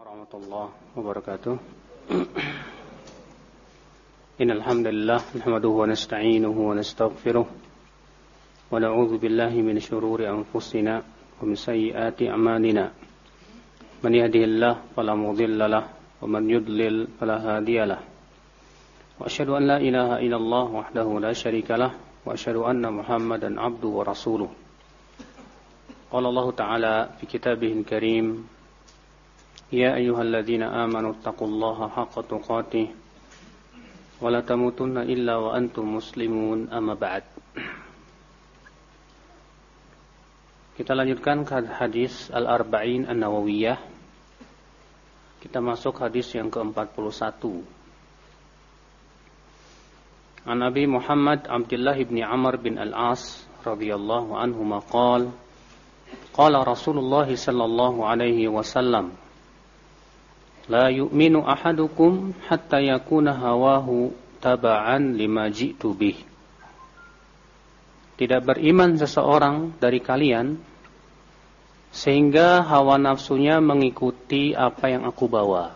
warahmatullahi wabarakatuh. Innal hamdalillah nahmaduhu wa billahi min shururi anfusina min sayyiati a'malina. Man yahdihillah fala mudilla lah. Wa man yudlil fala hadiya lah. Wa asyhadu an la ilaha illallah wahdahu la syarika lah. Wa asyhadu anna Muhammadan 'abduhu Allah ta'ala fi kitabihil karim يا أيها الذين آمنوا اتقوا الله حق تقاته ولا تموتن إلا وأنتم مسلمون أما بعد Kita lanjutkan ke hadis Al-Arba'in An-Nawawiyah Kita masuk hadis yang ke-41 An Nabi Muhammad Abdullah ibn Amr bin Al-As radhiyallahu anhu maqal Qala Rasulullah sallallahu alaihi wasallam La yu'minu ahadukum hatta yakuna hawahu taba'an lima ji'tu bih Tidak beriman seseorang dari kalian sehingga hawa nafsunya mengikuti apa yang aku bawa.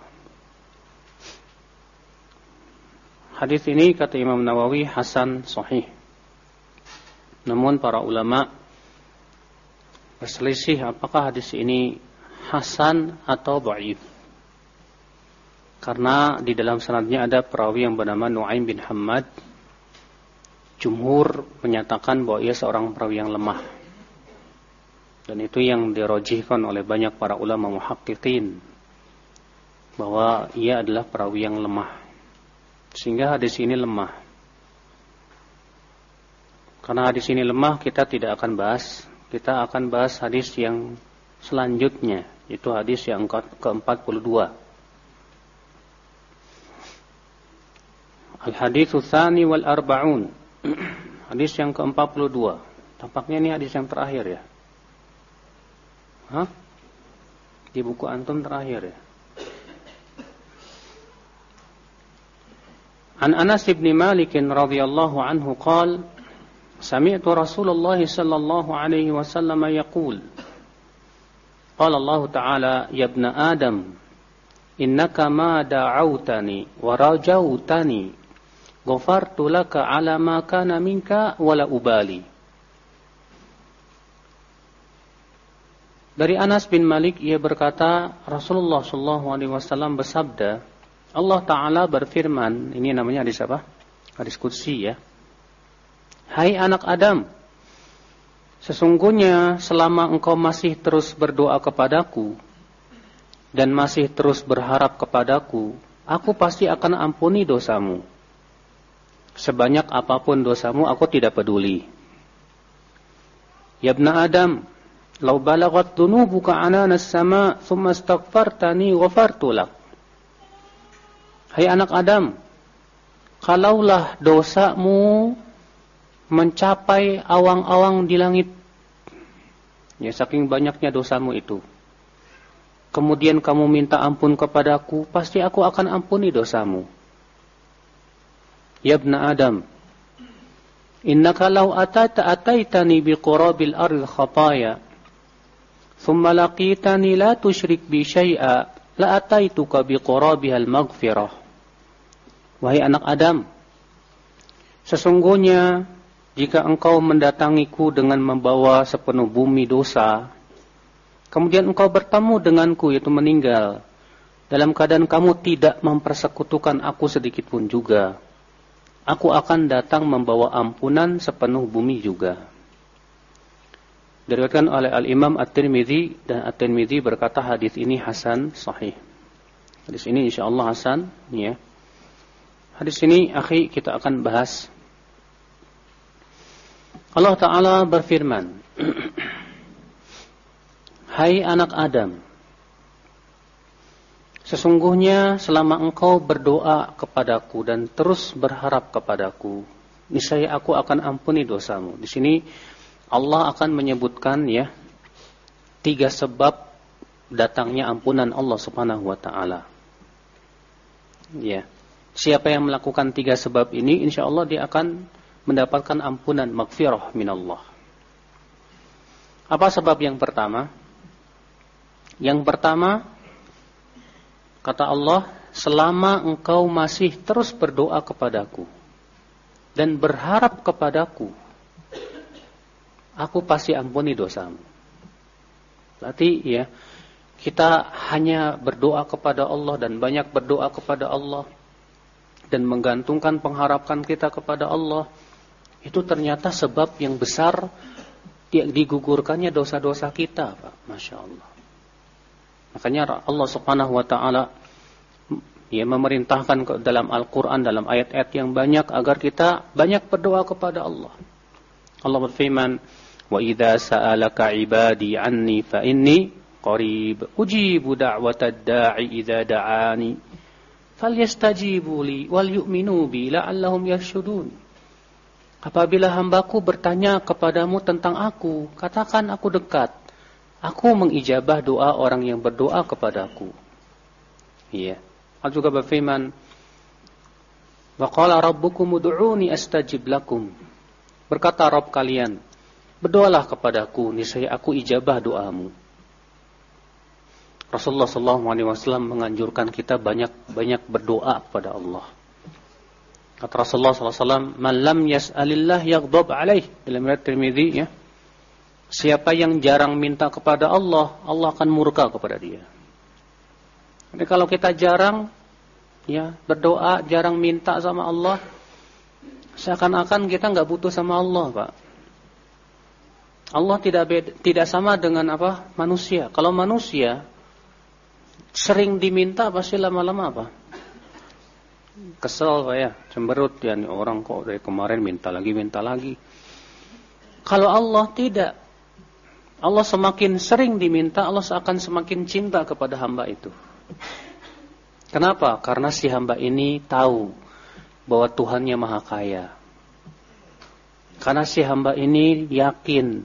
Hadis ini kata Imam Nawawi hasan sahih. Namun para ulama berselisih apakah hadis ini hasan atau dhaif. Karena di dalam sanadnya ada perawi yang bernama Nuaim bin Hamad. Jumhur menyatakan bahwa ia seorang perawi yang lemah. Dan itu yang dirojihkan oleh banyak para ulama muhakkikin bahwa ia adalah perawi yang lemah. Sehingga hadis ini lemah. Karena hadis ini lemah, kita tidak akan bahas. Kita akan bahas hadis yang selanjutnya, itu hadis yang ke-42. Al-haditsu tsani wal arba'un. hadis yang ke-42. Tampaknya ini hadis yang terakhir ya. Hah? Di buku antum terakhir ya. An Anas Malik radhiyallahu anhu qal Sami'tu Rasulullah sallallahu alaihi wasallam Qala Allah Ta'ala ya ibn Adam innaka ma da'awtani wa rajautani ghafartu laka ala ma kana minka wala ubali Dari Anas bin Malik ia berkata Rasulullah sallallahu alaihi wasallam bersabda Allah taala berfirman ini namanya hadis apa? Hadis qudsi ya. Hai anak Adam sesungguhnya selama engkau masih terus berdoa kepadaku dan masih terus berharap kepadaku aku pasti akan ampuni dosamu. Sebanyak apa pun dosamu aku tidak peduli. Ya ibn Adam Lau balagat dunubuka anana sama thumma astaghfartani ghafartu lak. Hai anak Adam, kalaulah dosamu mencapai awang-awang di langit, ya saking banyaknya dosamu itu, kemudian kamu minta ampun kepadaku, pasti aku akan ampuni dosamu. Ya ibn Adam, innaka law atata ataitani biqurabil ardh khataya ثم لقيتني لا تشرك بي شيئا لأتيتك بقرابها المغفرة Wahai anak Adam, sesungguhnya jika engkau mendatangiku dengan membawa sepenuh bumi dosa, kemudian engkau bertemu denganku yaitu meninggal, dalam keadaan kamu tidak mempersekutukan aku sedikit pun juga, aku akan datang membawa ampunan sepenuh bumi juga. Diriwayatkan oleh Al-Imam At-Tirmidzi dan At-Tirmidzi berkata hadis ini hasan sahih. Hadis ini insyaallah hasan ya. Hadis ini akhi kita akan bahas. Allah taala berfirman, Hai anak Adam, sesungguhnya selama engkau berdoa kepadaku dan terus berharap kepadaku, niscaya aku akan ampuni dosamu. Di sini Allah akan menyebutkan ya tiga sebab datangnya ampunan Allah Subhanahu wa taala. Ya. Siapa yang melakukan tiga sebab ini insya Allah dia akan mendapatkan ampunan maghfirah minallah. Apa sebab yang pertama? Yang pertama Kata Allah, selama engkau masih terus berdoa kepadaku dan berharap kepadaku, aku pasti ampuni dosamu. Berarti ya, kita hanya berdoa kepada Allah dan banyak berdoa kepada Allah dan menggantungkan pengharapan kita kepada Allah, itu ternyata sebab yang besar digugurkannya dosa-dosa kita, Pak. Masya Allah. Makanya Allah Subhanahu wa taala ya memerintahkan dalam Al-Qur'an dalam ayat-ayat yang banyak agar kita banyak berdoa kepada Allah. Allah berfirman, "Wa idza sa'alaka 'ibadi 'anni fa inni qarib ujibu da'watad da'i idza da'ani falyastajibu li wal yu'minu bi la'allahum yarshudun." Apabila hambaku bertanya kepadamu tentang aku, katakan aku dekat Aku mengijabah doa orang yang berdoa kepadaku. Iya. Allah juga berfirman, "Wa qala rabbukum ud'uni astajib lakum." Berkata Rabb kalian, "Berdoalah kepadaku, niscaya aku ijabah doamu." Rasulullah SAW menganjurkan kita banyak-banyak berdoa kepada Allah. Kata Rasulullah SAW, "Man lam yas'alillah yaghdab alaih." Dalam riwayat Tirmizi ya. Siapa yang jarang minta kepada Allah, Allah akan murka kepada dia. Jadi kalau kita jarang ya berdoa, jarang minta sama Allah, seakan-akan kita nggak butuh sama Allah, Pak. Allah tidak beda, tidak sama dengan apa? manusia. Kalau manusia sering diminta pasti lama-lama apa? Kesel Pak ya, cemberut ya orang kok dari kemarin minta lagi minta lagi. Kalau Allah tidak Allah semakin sering diminta, Allah akan semakin cinta kepada hamba itu. Kenapa? Karena si hamba ini tahu bahwa Tuhannya maha kaya. Karena si hamba ini yakin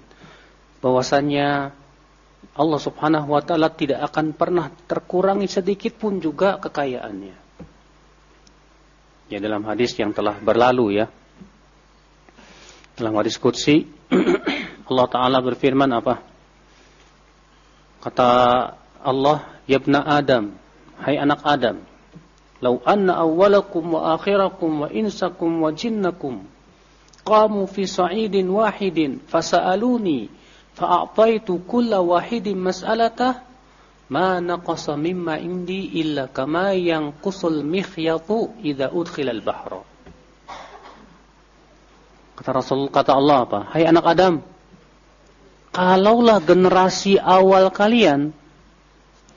bahwasannya Allah subhanahu wa ta'ala tidak akan pernah terkurangi sedikit pun juga kekayaannya. Ya dalam hadis yang telah berlalu ya. Dalam hadis Qudsi Allah Ta'ala berfirman apa? Kata Allah, Yabna Adam, hai anak Adam, Lau anna awwalakum wa akhirakum wa insakum wa jinnakum qamu fi sa'idin wahidin fasa'aluni fa'ataitu kulla wahidin mas'alatah ma naqasa mimma indi illa kama yanqusul mikhyatu idza udkhila al-bahra Kata Rasul kata Allah apa? Hai anak Adam, kalaulah generasi awal kalian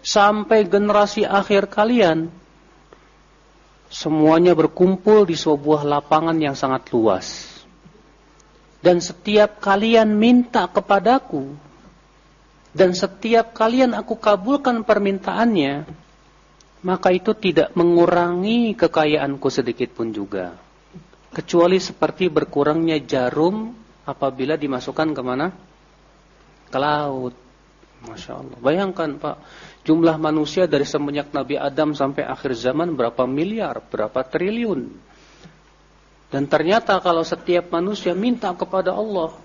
sampai generasi akhir kalian semuanya berkumpul di sebuah lapangan yang sangat luas. Dan setiap kalian minta kepadaku dan setiap kalian aku kabulkan permintaannya, maka itu tidak mengurangi kekayaanku sedikit pun juga. Kecuali seperti berkurangnya jarum apabila dimasukkan ke mana? Ke laut. Masya Allah. Bayangkan Pak, jumlah manusia dari semenjak Nabi Adam sampai akhir zaman berapa miliar, berapa triliun. Dan ternyata kalau setiap manusia minta kepada Allah,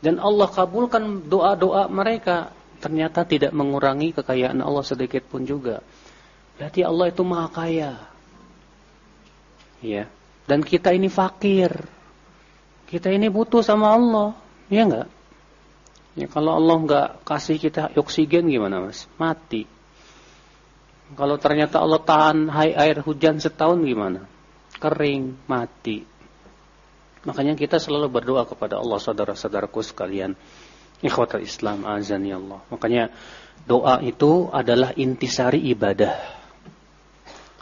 dan Allah kabulkan doa-doa mereka, ternyata tidak mengurangi kekayaan Allah sedikit pun juga. Berarti Allah itu maha kaya. Ya. Dan kita ini fakir. Kita ini butuh sama Allah. Ya enggak? Ya kalau Allah nggak kasih kita oksigen gimana mas? Mati. Kalau ternyata Allah tahan air hujan setahun gimana? Kering, mati. Makanya kita selalu berdoa kepada Allah saudara-saudaraku sekalian. Ikhwatul Islam azani Allah. Makanya doa itu adalah intisari ibadah.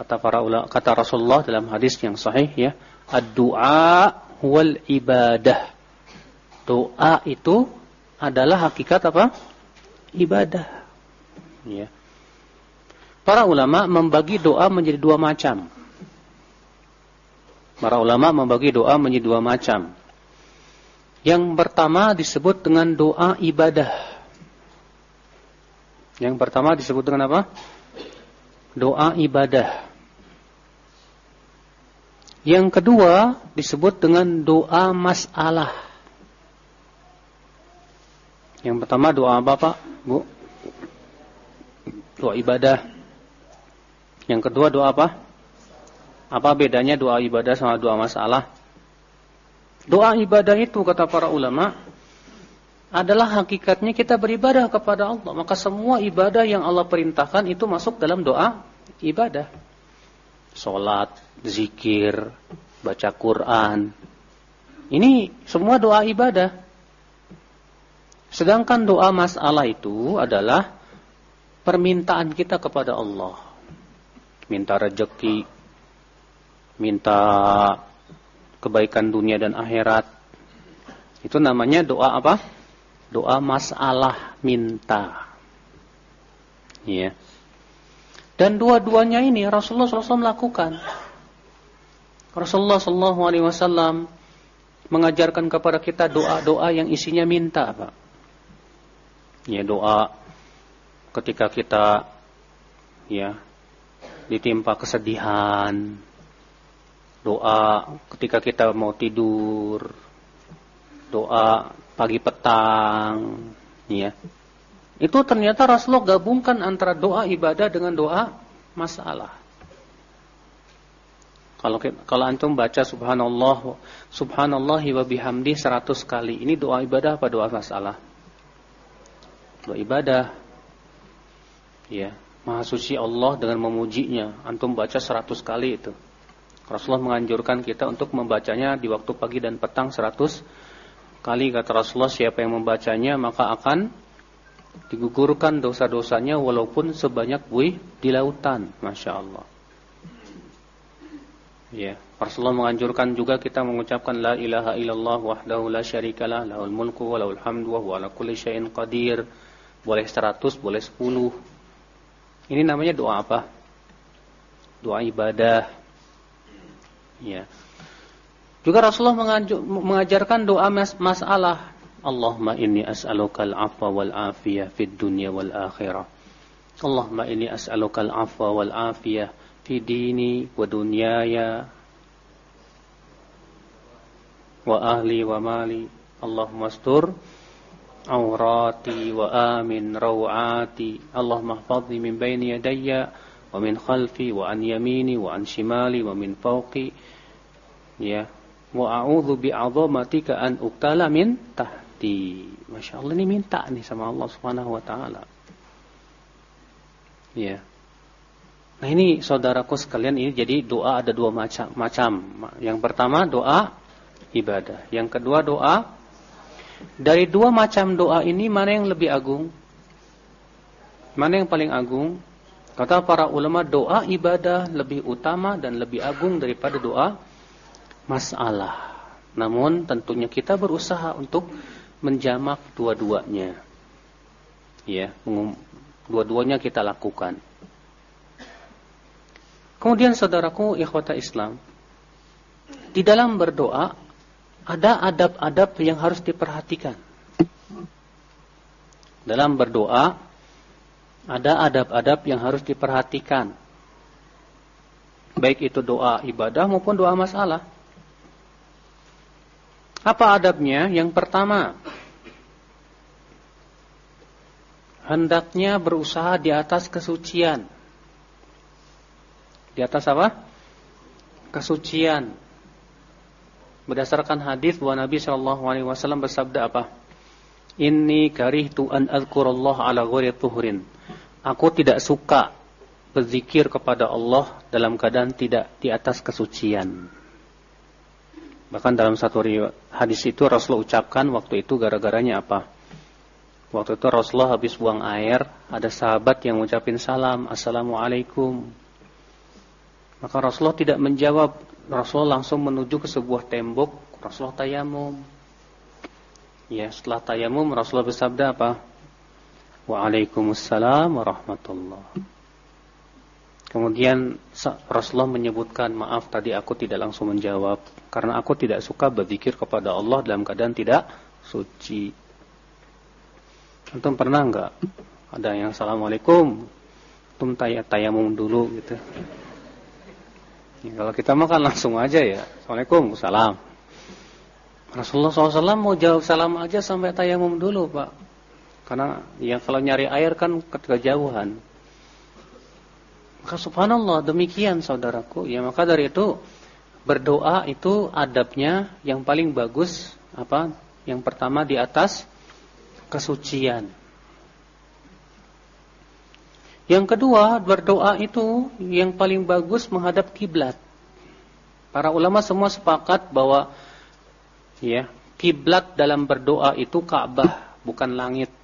Kata para ulama, kata Rasulullah dalam hadis yang sahih ya, ad-du'a wal ibadah. Doa itu adalah hakikat apa? Ibadah. Ya. Para ulama membagi doa menjadi dua macam. Para ulama membagi doa menjadi dua macam. Yang pertama disebut dengan doa ibadah. Yang pertama disebut dengan apa? Doa ibadah. Yang kedua disebut dengan doa masalah. Yang pertama doa apa Pak? Bu? Doa ibadah. Yang kedua doa apa? Apa bedanya doa ibadah sama doa masalah? Doa ibadah itu kata para ulama adalah hakikatnya kita beribadah kepada Allah. Maka semua ibadah yang Allah perintahkan itu masuk dalam doa ibadah. Salat, zikir, baca Quran. Ini semua doa ibadah. Sedangkan doa masalah itu adalah permintaan kita kepada Allah. Minta rejeki, minta kebaikan dunia dan akhirat. Itu namanya doa apa? Doa masalah minta. Ya. Dan dua-duanya ini Rasulullah SAW lakukan. Rasulullah SAW mengajarkan kepada kita doa-doa yang isinya minta, Pak. Ya, doa ketika kita ya ditimpa kesedihan, doa ketika kita mau tidur, doa pagi petang, ya. Itu ternyata Rasulullah gabungkan antara doa ibadah dengan doa masalah. Kalau kalau antum baca subhanallah subhanallahi wa bihamdi 100 kali, ini doa ibadah apa doa masalah? Doa ibadah. Ya, Maha suci Allah dengan memujinya. Antum baca 100 kali itu. Rasulullah menganjurkan kita untuk membacanya di waktu pagi dan petang 100 kali kata Rasulullah siapa yang membacanya maka akan digugurkan dosa-dosanya walaupun sebanyak buih di lautan Masya Allah ya Rasulullah menganjurkan juga kita mengucapkan la ilaha illallah wahdahu la syarikalah lahul mulku wa lahul hamdu wa huwa ala kulli syai'in qadir boleh 100 boleh 10 ini namanya doa apa doa ibadah Ya. Juga Rasulullah mengajarkan doa mas masalah. Allahumma inni as'alukal afwa wal afiyah fid dunya wal akhirah. Allahumma inni as'alukal afwa wal afiyah fi dini wa dunyaya wa ahli wa mali. Allahumma astur hfadhi min bayni yadayya wa min khalfi wa an yamini wa an shimali wa min fawqi ya. wa a'udzu bi'azamatika an uktala min tahti Allah ini minta nih sama Allah Subhanahu wa taala. Ya. Nah ini saudaraku sekalian ini jadi doa ada dua macam macam. Yang pertama doa ibadah. Yang kedua doa dari dua macam doa ini mana yang lebih agung mana yang paling agung Kata para ulama doa ibadah lebih utama dan lebih agung daripada doa masalah. Namun tentunya kita berusaha untuk menjamak dua-duanya. Ya, dua-duanya kita lakukan. Kemudian saudaraku ikhwata Islam, di dalam berdoa ada adab-adab yang harus diperhatikan. Dalam berdoa ada adab-adab yang harus diperhatikan. Baik itu doa ibadah maupun doa masalah. Apa adabnya? Yang pertama, hendaknya berusaha di atas kesucian. Di atas apa? Kesucian. Berdasarkan hadis bahwa Nabi Shallallahu Alaihi Wasallam bersabda apa? Inni karihtu an azkurallah ala ghairi tuhrin. Aku tidak suka berzikir kepada Allah dalam keadaan tidak di atas kesucian. Bahkan dalam satu hadis itu Rasulullah ucapkan waktu itu gara-garanya apa? Waktu itu Rasulullah habis buang air, ada sahabat yang mengucapin salam, Assalamualaikum. Maka Rasulullah tidak menjawab, Rasulullah langsung menuju ke sebuah tembok, Rasulullah tayamum. Ya, setelah tayamum Rasulullah bersabda apa? Waalaikumsalam warahmatullahi Kemudian Rasulullah menyebutkan maaf tadi aku tidak langsung menjawab karena aku tidak suka berzikir kepada Allah dalam keadaan tidak suci. Antum pernah enggak ada yang assalamualaikum, antum taya tayamum dulu gitu. Ya, kalau kita makan langsung aja ya, assalamualaikum, salam. Rasulullah SAW mau jawab salam aja sampai tayamum dulu pak. Karena yang kalau nyari air kan kejauhan. Maka subhanallah demikian saudaraku. Ya maka dari itu berdoa itu adabnya yang paling bagus apa? Yang pertama di atas kesucian. Yang kedua, berdoa itu yang paling bagus menghadap kiblat. Para ulama semua sepakat bahwa ya, kiblat dalam berdoa itu Ka'bah, bukan langit.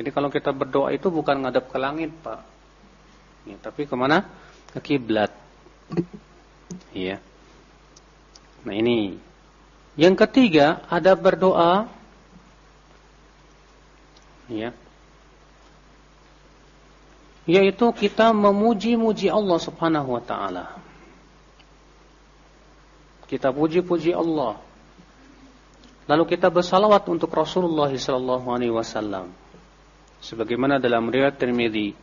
Jadi kalau kita berdoa itu bukan ngadap ke langit, Pak. Ya, tapi ke mana? Ke kiblat. Iya. Nah ini. Yang ketiga, ada berdoa. Ya yaitu kita memuji-muji Allah Subhanahu wa taala. Kita puji-puji Allah. Lalu kita bersalawat untuk Rasulullah sallallahu alaihi wasallam. Sebagaimana dalam riwayat Tirmizi,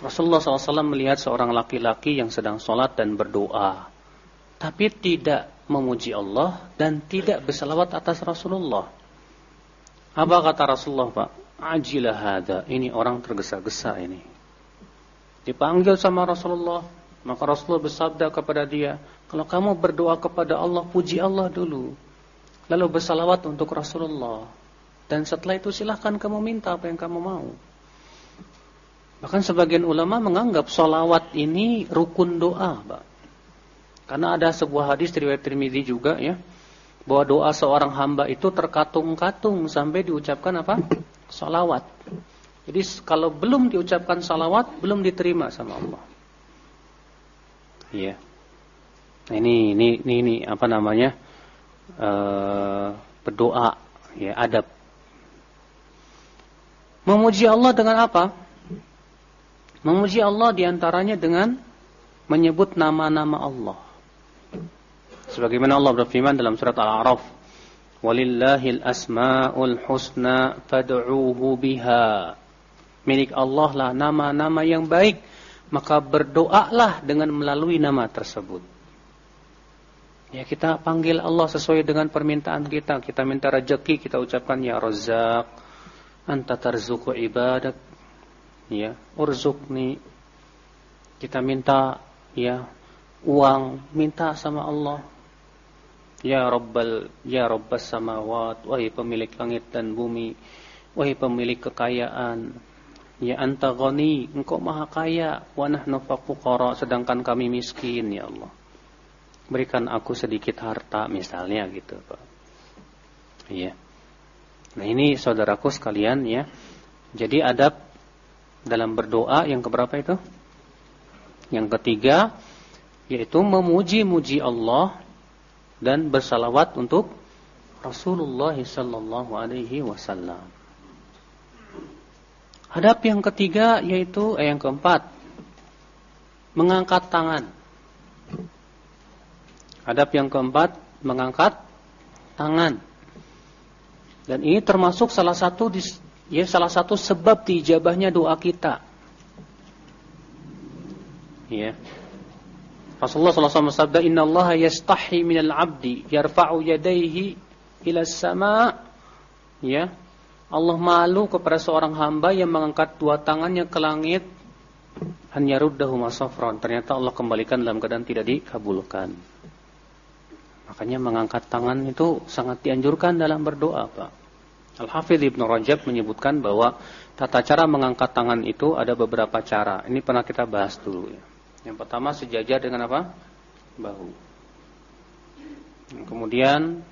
Rasulullah SAW melihat seorang laki-laki yang sedang sholat dan berdoa, tapi tidak memuji Allah dan tidak bersalawat atas Rasulullah. Apa kata Rasulullah, Pak? Ajilah hada. Ini orang tergesa-gesa ini. Dipanggil sama Rasulullah, maka Rasulullah bersabda kepada dia, kalau kamu berdoa kepada Allah, puji Allah dulu. Lalu bersalawat untuk Rasulullah. Dan setelah itu silahkan kamu minta apa yang kamu mau. Bahkan sebagian ulama menganggap salawat ini rukun doa, Pak. Karena ada sebuah hadis riwayat Tirmizi juga ya, bahwa doa seorang hamba itu terkatung-katung sampai diucapkan apa? Salawat. Jadi kalau belum diucapkan salawat, belum diterima sama Allah. Iya. Nah, ini, ini, ini, ini apa namanya? E, berdoa, ya, adab. Memuji Allah dengan apa? Memuji Allah di antaranya dengan menyebut nama-nama Allah. Sebagaimana Allah berfirman dalam surat Al-A'raf, "Walillahil asmaul husna fad'uuhu biha." Milik Allah lah nama-nama yang baik, maka berdoalah dengan melalui nama tersebut. Ya kita panggil Allah sesuai dengan permintaan kita. Kita minta rezeki, kita ucapkan ya Razzaq, anta tarzuqu ibadat. Ya, urzuqni. Kita minta ya uang, minta sama Allah. Ya Rabbal ya Rabbas samawat, wahai pemilik langit dan bumi, wahai pemilik kekayaan, Ya anta ghani, engkau maha kaya, wa nahnu fuqara, sedangkan kami miskin ya Allah. Berikan aku sedikit harta misalnya gitu, Pak. Iya. Nah, ini saudaraku sekalian ya. Jadi adab dalam berdoa yang keberapa itu? Yang ketiga yaitu memuji-muji Allah dan bersalawat untuk Rasulullah sallallahu alaihi wasallam. Adab yang ketiga yaitu eh, yang keempat mengangkat tangan. Adab yang keempat mengangkat tangan. Dan ini termasuk salah satu ya salah satu sebab diijabahnya doa kita. Ya. Rasulullah sallallahu alaihi wasallam sabda innallaha yastahi minal 'abdi yarfa'u yadayhi ila sama ya Allah malu kepada seorang hamba yang mengangkat dua tangannya ke langit hanya ruddahu masafran. Ternyata Allah kembalikan dalam keadaan tidak dikabulkan. Makanya mengangkat tangan itu sangat dianjurkan dalam berdoa, Pak. Al-Hafidh Ibn Rajab menyebutkan bahwa tata cara mengangkat tangan itu ada beberapa cara. Ini pernah kita bahas dulu ya. Yang pertama sejajar dengan apa? Bahu. Kemudian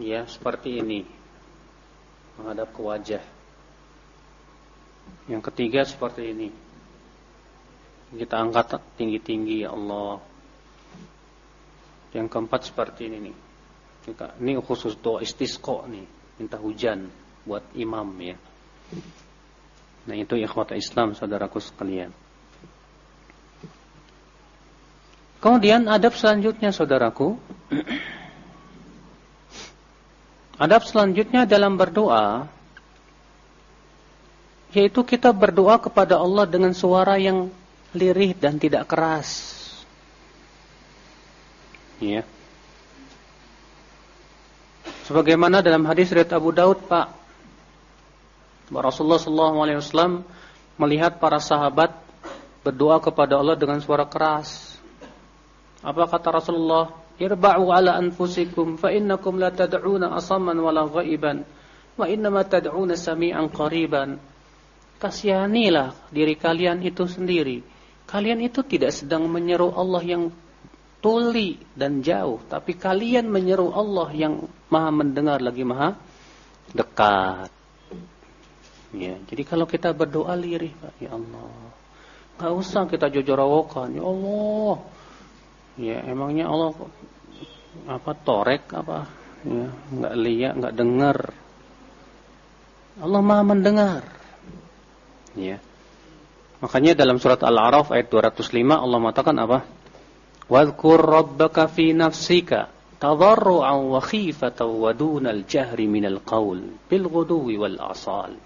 ya seperti ini menghadap ke wajah. Yang ketiga seperti ini. Kita angkat tinggi-tinggi ya Allah. Yang keempat seperti ini nih. Ini khusus doa istisqa nih, minta hujan buat imam ya. Nah itu ikhwata Islam saudaraku sekalian. Kemudian adab selanjutnya saudaraku Adab selanjutnya dalam berdoa yaitu kita berdoa kepada Allah dengan suara yang lirih dan tidak keras. Ya. Sebagaimana dalam hadis riwayat Abu Daud, Pak, Rasulullah sallallahu alaihi wasallam melihat para sahabat berdoa kepada Allah dengan suara keras. Apa kata Rasulullah? Irba'u ala anfusikum fa innakum la tad'una asamman wala ghaiban wa innama tad'una sami'an qariban. Kasihanilah diri kalian itu sendiri. Kalian itu tidak sedang menyeru Allah yang tuli dan jauh, tapi kalian menyeru Allah yang Maha mendengar lagi Maha dekat. Ya, jadi kalau kita berdoa lirih, ya Allah. Gak usah kita jojorowokan, ya Allah. Ya, emangnya Allah apa torek apa? Ya, nggak lihat, nggak dengar. Allah Maha mendengar. Ya. Makanya dalam surat Al-A'raf ayat 205 Allah mengatakan apa? Wadhkur rabbaka fi nafsika tadarru'an wa khifatan wa dunal jahri minal qaul bil ghuduwi wal asal.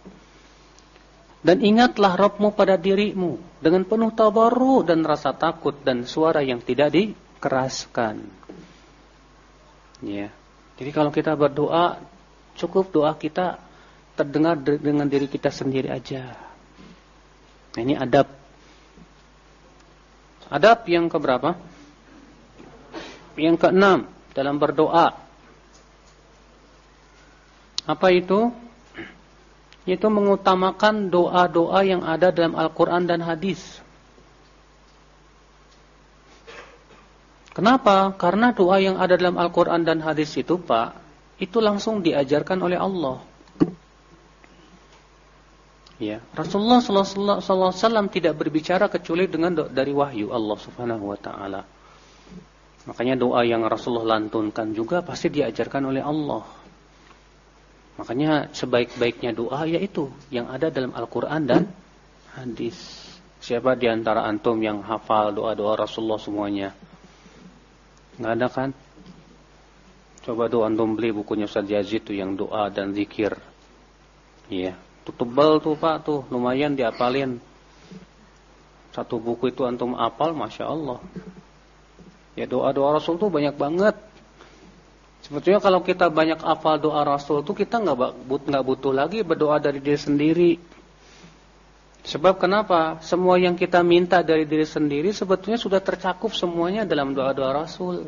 Dan ingatlah Rabbmu pada dirimu dengan penuh tadarru dan rasa takut dan suara yang tidak dikeraskan. Ya. Jadi kalau kita berdoa cukup doa kita terdengar dengan diri kita sendiri aja. Nah, ini adab. Adab yang keberapa? Yang keenam dalam berdoa. Apa itu? Itu mengutamakan doa-doa yang ada dalam Al-Quran dan hadis. Kenapa? Karena doa yang ada dalam Al-Quran dan hadis itu, Pak, itu langsung diajarkan oleh Allah. Ya, Rasulullah sallallahu alaihi wasallam tidak berbicara kecuali dengan dari wahyu Allah Subhanahu wa taala. Makanya doa yang Rasulullah lantunkan juga pasti diajarkan oleh Allah. Makanya sebaik-baiknya doa yaitu yang ada dalam Al-Qur'an dan hadis. Siapa di antara antum yang hafal doa-doa Rasulullah semuanya? Enggak ada kan? Coba doa antum beli bukunya Ustaz Yazid itu yang doa dan zikir. Iya. Tuh tebal tuh Pak tuh, lumayan diapalin. Satu buku itu antum apal, Masya Allah. Ya doa-doa Rasul tuh banyak banget. Sebetulnya kalau kita banyak apal doa Rasul tuh kita nggak nggak butuh lagi berdoa dari diri sendiri. Sebab kenapa? Semua yang kita minta dari diri sendiri sebetulnya sudah tercakup semuanya dalam doa-doa Rasul.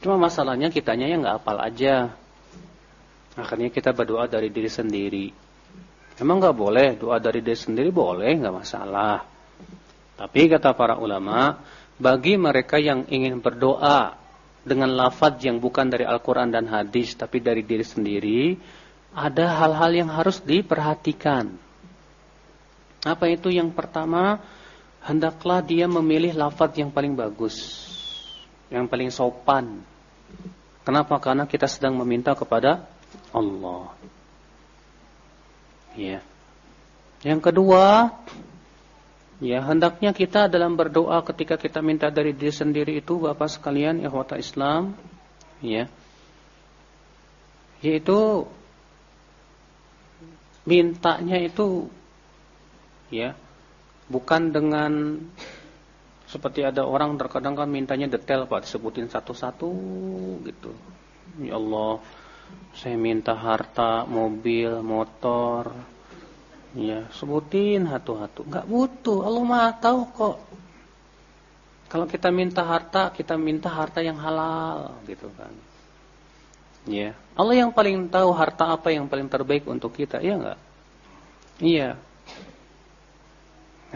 Cuma masalahnya kitanya yang nggak apal aja. Akhirnya kita berdoa dari diri sendiri. Emang nggak boleh doa dari diri sendiri boleh nggak masalah. Tapi kata para ulama, bagi mereka yang ingin berdoa dengan lafaz yang bukan dari Al-Quran dan hadis, tapi dari diri sendiri, ada hal-hal yang harus diperhatikan. Apa itu yang pertama? Hendaklah dia memilih lafaz yang paling bagus, yang paling sopan. Kenapa? Karena kita sedang meminta kepada Allah. Ya. Yang kedua, ya hendaknya kita dalam berdoa ketika kita minta dari diri sendiri itu Bapak sekalian ikhwata Islam, ya. Yaitu mintanya itu ya bukan dengan seperti ada orang terkadang kan mintanya detail Pak disebutin satu-satu gitu. Ya Allah, saya minta harta, mobil, motor. Ya, sebutin hatu-hatu. Enggak butuh. Allah Maha tahu kok. Kalau kita minta harta, kita minta harta yang halal, gitu kan. Ya. Allah yang paling tahu harta apa yang paling terbaik untuk kita, iya enggak? Iya.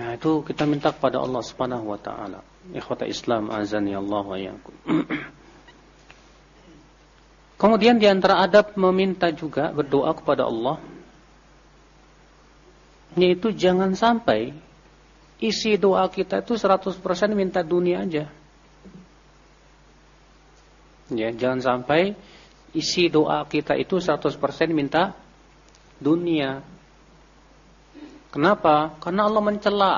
Nah, itu kita minta kepada Allah Subhanahu wa taala. Ikhwata Islam azani Allah wa iyyakum. Kemudian di antara adab meminta juga berdoa kepada Allah yaitu jangan sampai isi doa kita itu 100% minta dunia aja. Ya, jangan sampai isi doa kita itu 100% minta dunia. Kenapa? Karena Allah mencela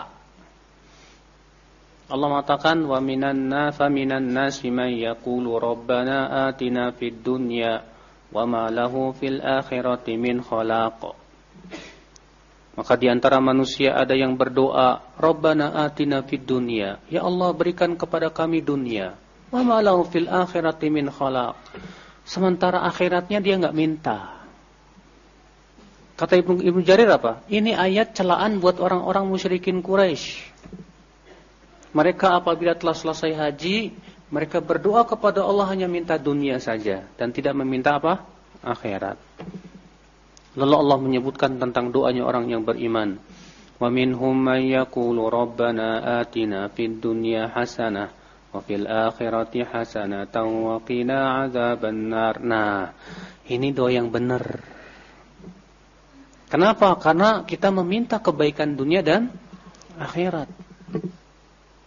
Allah mengatakan wa minan nasa minan nasi man yaqulu rabbana atina fid dunya wa ma lahu fil akhirati min khalaq. Maka di antara manusia ada yang berdoa, Rabbana atina fid dunya. Ya Allah berikan kepada kami dunia. Wa ma fil akhirati min khalaq. Sementara akhiratnya dia enggak minta. Kata Ibnu Ibnu Jarir apa? Ini ayat celaan buat orang-orang musyrikin Quraisy. Mereka apabila telah selesai haji, mereka berdoa kepada Allah hanya minta dunia saja dan tidak meminta apa? akhirat. Lalu Allah menyebutkan tentang doanya orang yang beriman. Wa minhum may yaqulu rabbana atina fid dunya hasanah wa fil akhirati hasanatan wa qina adzaban nar. Nah, ini doa yang benar. Kenapa? Karena kita meminta kebaikan dunia dan akhirat.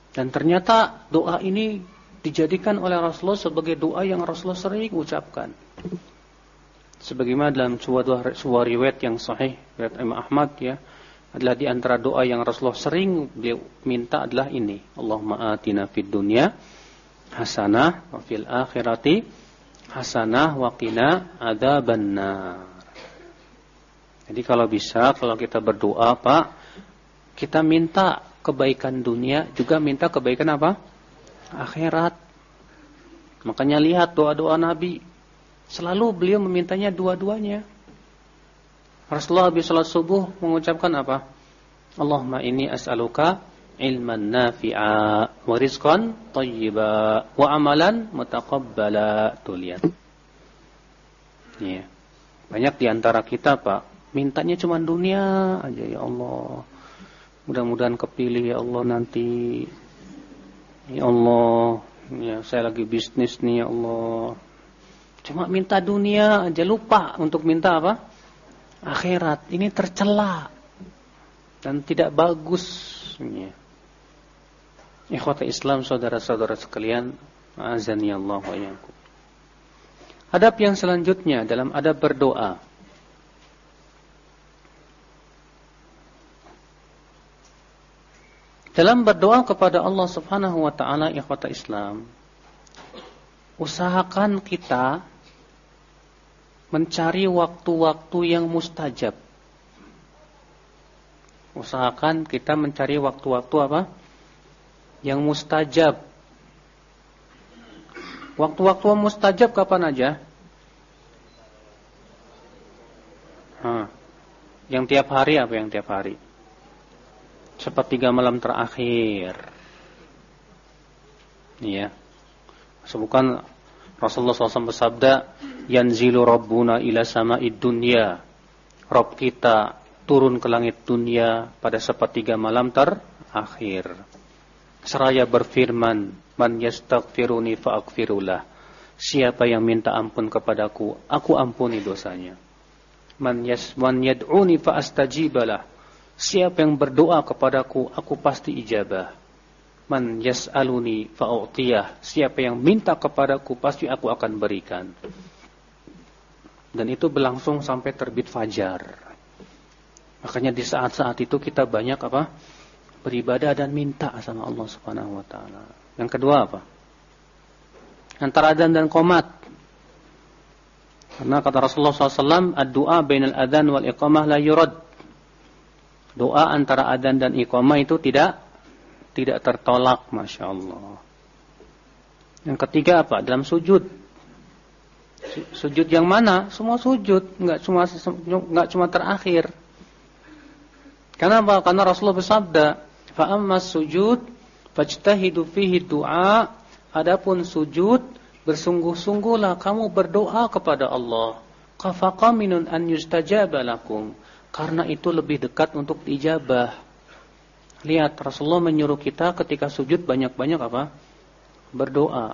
Dan ternyata doa ini dijadikan oleh Rasulullah sebagai doa yang Rasulullah sering ucapkan. Sebagaimana dalam sebuah, sebuah riwayat yang sahih, riwayat Imam Ahmad ya, adalah di antara doa yang Rasulullah sering beliau minta adalah ini. Allahumma atina fid dunya hasanah wa fil akhirati hasanah wa qina adzabannar. Jadi kalau bisa kalau kita berdoa Pak, kita minta kebaikan dunia, juga minta kebaikan apa? Akhirat. Makanya lihat doa-doa Nabi. Selalu beliau memintanya dua-duanya. Rasulullah habis salat subuh mengucapkan apa? Allahumma inni as'aluka ilman nafi'a wa rizqan tayyiba wa amalan mutaqabbala. Tuh lihat. Ya. Banyak di antara kita, Pak, mintanya cuma dunia aja ya Allah. Mudah-mudahan kepilih ya Allah nanti. Ya Allah, ya saya lagi bisnis nih ya Allah. Cuma minta dunia aja lupa untuk minta apa? Akhirat. Ini tercela dan tidak bagus. Ya. Ikhwata Islam saudara-saudara sekalian, azani Allah wa Adab yang selanjutnya dalam adab berdoa. Dalam berdoa kepada Allah Subhanahu wa taala ikhwata Islam, usahakan kita mencari waktu-waktu yang mustajab. Usahakan kita mencari waktu-waktu apa? Yang mustajab. Waktu-waktu mustajab kapan aja? Hah. Yang tiap hari apa yang tiap hari? sepertiga malam terakhir. Iya. Sebutkan Rasulullah SAW bersabda, "Yanzilu Rabbuna ila sama'id dunya." Rabb kita turun ke langit dunia pada sepertiga malam terakhir. Seraya berfirman, "Man yastaghfiruni fa'aghfirullah." Siapa yang minta ampun kepadaku, aku ampuni dosanya. Man yas man yad'uni fa astajibalah Siapa yang berdoa kepadaku, aku pasti ijabah. Man yas'aluni fa'u'tiyah. Siapa yang minta kepadaku, pasti aku akan berikan. Dan itu berlangsung sampai terbit fajar. Makanya di saat-saat itu kita banyak apa? Beribadah dan minta sama Allah Subhanahu wa taala. Yang kedua apa? Antara adzan dan qomat. Karena kata Rasulullah SAW, Ad-du'a bainal adzan wal iqamah la yurad doa antara adzan dan iqamah itu tidak tidak tertolak, masya Allah. Yang ketiga apa? Dalam sujud. Sujud yang mana? Semua sujud, nggak cuma nggak cuma terakhir. Karena apa? Karena Rasulullah bersabda, "Fa'ammas sujud fajtahidu fihi du'a." Adapun sujud, bersungguh-sungguhlah kamu berdoa kepada Allah. Kafaqaminun an yustajaba lakum karena itu lebih dekat untuk dijabah. Lihat Rasulullah menyuruh kita ketika sujud banyak-banyak apa? Berdoa.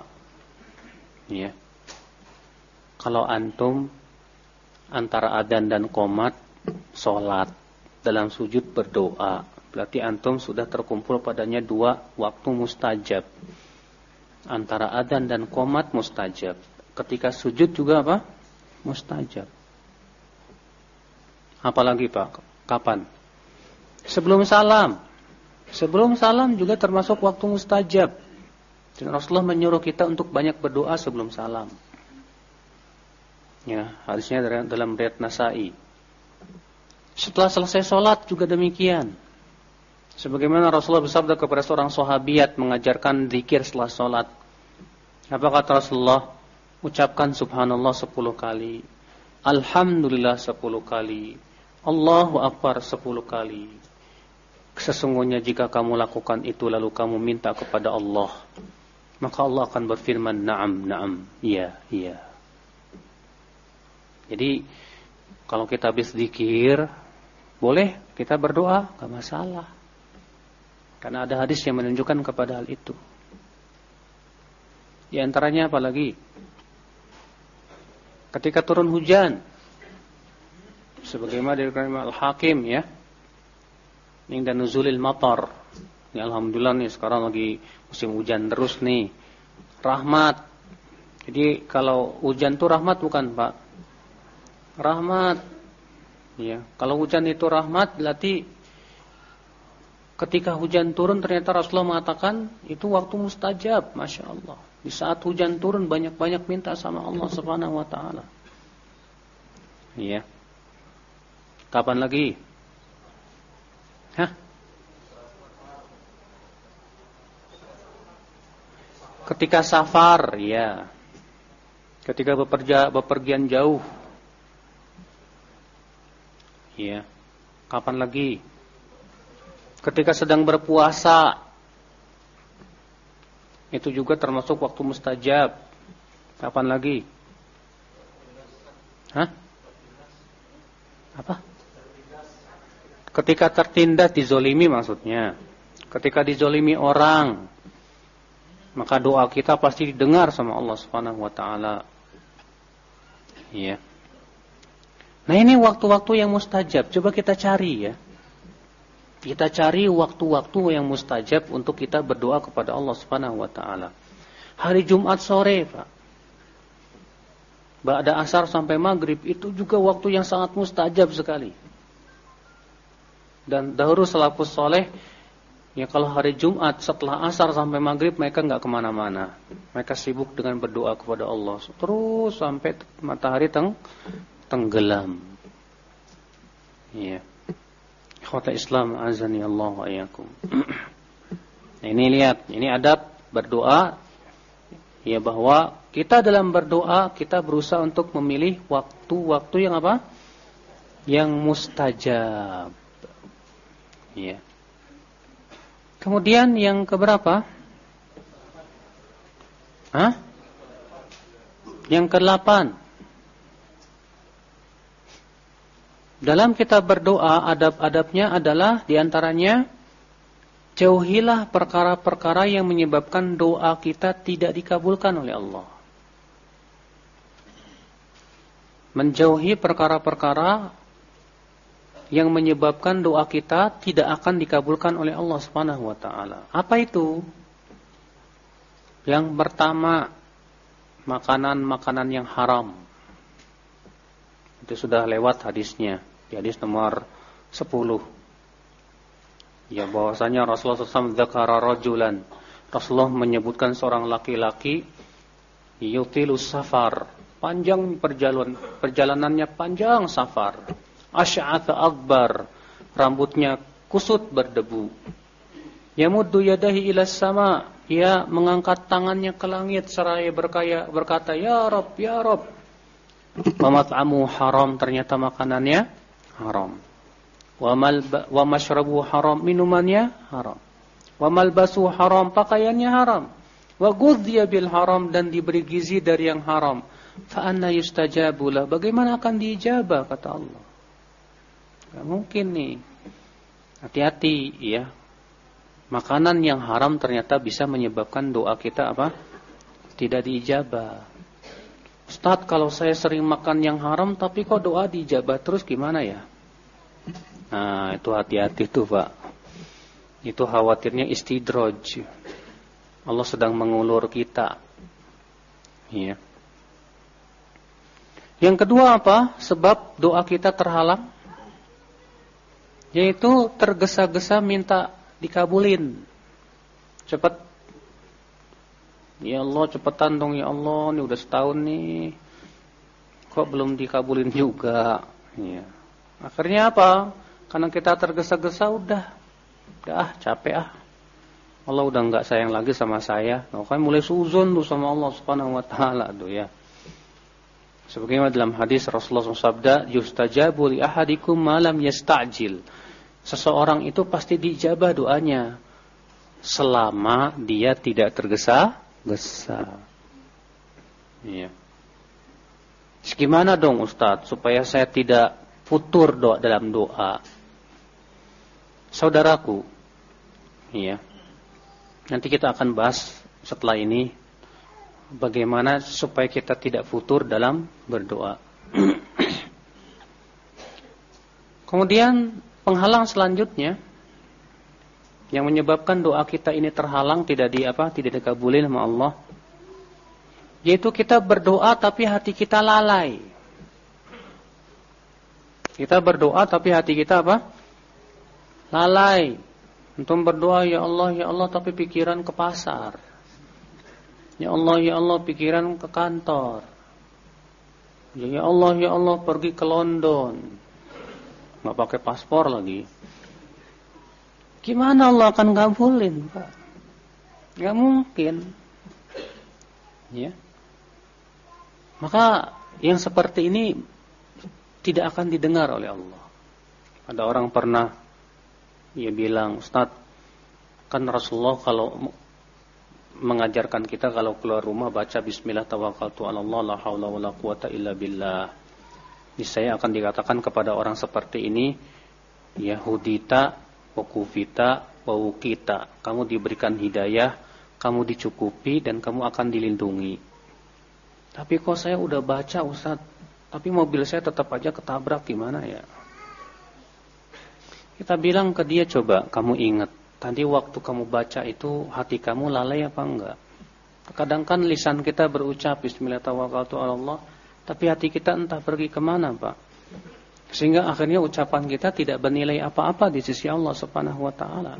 Ya. Kalau antum antara adan dan komat sholat dalam sujud berdoa, berarti antum sudah terkumpul padanya dua waktu mustajab. Antara adan dan komat mustajab. Ketika sujud juga apa? Mustajab. Apalagi Pak? Kapan? Sebelum salam. Sebelum salam juga termasuk waktu mustajab. Dan Rasulullah menyuruh kita untuk banyak berdoa sebelum salam. Ya, harusnya dalam riwayat Nasai. Setelah selesai sholat juga demikian. Sebagaimana Rasulullah bersabda kepada seorang sahabiat mengajarkan zikir setelah sholat. Apa kata Rasulullah? Ucapkan subhanallah sepuluh kali. Alhamdulillah sepuluh kali. Allahu Akbar sepuluh kali. Sesungguhnya jika kamu lakukan itu lalu kamu minta kepada Allah, maka Allah akan berfirman, "Na'am, na'am." Iya, iya. Jadi kalau kita habis zikir, boleh kita berdoa, gak masalah. Karena ada hadis yang menunjukkan kepada hal itu. Di antaranya apalagi ketika turun hujan sebagaimana dari Al-Hakim ya dan nuzulil matar. Ini alhamdulillah nih sekarang lagi musim hujan terus nih. Rahmat. Jadi kalau hujan itu rahmat bukan Pak? Rahmat. Ya kalau hujan itu rahmat berarti ketika hujan turun ternyata Rasulullah mengatakan itu waktu mustajab. Masya Allah. Di saat hujan turun banyak-banyak minta sama Allah Subhanahu wa taala. Iya. Kapan lagi? Hah? Ketika safar, ya. Ketika beperja, bepergian jauh. Ya. Kapan lagi? Ketika sedang berpuasa, itu juga termasuk waktu mustajab. Kapan lagi? Hah? Apa? Ketika tertindas dizolimi maksudnya. Ketika dizolimi orang, maka doa kita pasti didengar sama Allah Subhanahu wa taala. Iya. Nah, ini waktu-waktu yang mustajab. Coba kita cari ya. Kita cari waktu-waktu yang mustajab untuk kita berdoa kepada Allah Subhanahu wa taala. Hari Jumat sore, Pak. Ba'da asar sampai maghrib itu juga waktu yang sangat mustajab sekali. Dan dahulu salafus soleh, ya kalau hari Jumat setelah asar sampai maghrib mereka nggak ke mana-mana. Mereka sibuk dengan berdoa kepada Allah. Terus sampai matahari teng tenggelam. Iya. Ikhwata Islam azani Allah wa. Nah, ini lihat, ini adab berdoa ya bahwa kita dalam berdoa kita berusaha untuk memilih waktu-waktu yang apa? Yang mustajab. Ya. Kemudian yang keberapa? Hah? Yang ke-8. Dalam kita berdoa adab-adabnya adalah di antaranya jauhilah perkara-perkara yang menyebabkan doa kita tidak dikabulkan oleh Allah. Menjauhi perkara-perkara yang menyebabkan doa kita tidak akan dikabulkan oleh Allah Subhanahu wa taala. Apa itu? Yang pertama, makanan-makanan yang haram. Itu sudah lewat hadisnya di hadis nomor 10 ya bahwasanya Rasulullah SAW dzakara rajulan Rasulullah menyebutkan seorang laki-laki yutilus safar panjang perjalanan perjalanannya panjang safar asy'atha akbar rambutnya kusut berdebu yamuddu yadahi ila sama ia mengangkat tangannya ke langit seraya berkaya berkata ya Rob ya Rob Mamat'amu haram ternyata makanannya haram. Wa wa mashrabu haram, minumannya haram. Wa malbasu haram, pakaiannya haram. Wa ghudhiya bil haram dan diberi gizi dari yang haram. Fa anna yustajabu lah. Bagaimana akan diijabah kata Allah? Gak mungkin nih. Hati-hati ya. Makanan yang haram ternyata bisa menyebabkan doa kita apa? Tidak diijabah. Ustaz, kalau saya sering makan yang haram tapi kok doa dijabah terus gimana ya? Nah, itu hati-hati tuh, Pak. Itu khawatirnya istidroj. Allah sedang mengulur kita. Iya. Yang kedua apa? Sebab doa kita terhalang. Yaitu tergesa-gesa minta dikabulin. Cepat Ya Allah cepetan dong ya Allah, ini udah setahun nih. Kok belum dikabulin juga? Ya. Akhirnya apa? Karena kita tergesa-gesa udah. Udah ah, capek ah. Allah udah nggak sayang lagi sama saya. Nah, kan mulai suzon tuh sama Allah Subhanahu wa taala tuh ya. Sebagaimana dalam hadis Rasulullah SAW sabda, "Yustajabu li ahadikum ma lam yasta'jil." Seseorang itu pasti dijabah doanya selama dia tidak tergesa-gesa. Iya. Gimana dong Ustadz supaya saya tidak futur doa dalam doa? Saudaraku, iya. Nanti kita akan bahas setelah ini bagaimana supaya kita tidak futur dalam berdoa. Kemudian penghalang selanjutnya yang menyebabkan doa kita ini terhalang tidak di apa tidak dikabulin sama Allah yaitu kita berdoa tapi hati kita lalai. Kita berdoa tapi hati kita apa? Lalai. Untuk berdoa ya Allah ya Allah tapi pikiran ke pasar. Ya Allah ya Allah pikiran ke kantor. Ya Allah ya Allah pergi ke London nggak pakai paspor lagi. Gimana Allah akan kabulin, Pak? Nggak mungkin. Ya. Maka yang seperti ini tidak akan didengar oleh Allah. Ada orang pernah dia bilang, Ustaz, kan Rasulullah kalau mengajarkan kita kalau keluar rumah baca bismillah tawakkaltu 'ala Allah la haula wala quwata illa billah niscaya akan dikatakan kepada orang seperti ini Yahudita wakufita wawukita kamu diberikan hidayah kamu dicukupi dan kamu akan dilindungi. Tapi kok saya udah baca Ustaz? Tapi mobil saya tetap aja ketabrak gimana ya? Kita bilang ke dia coba kamu ingat tadi waktu kamu baca itu hati kamu lalai apa enggak? Kadang kan lisan kita berucap bismillahirrahmanirrahim tapi hati kita entah pergi ke mana Pak. Sehingga akhirnya ucapan kita tidak bernilai apa-apa di sisi Allah Subhanahu wa taala.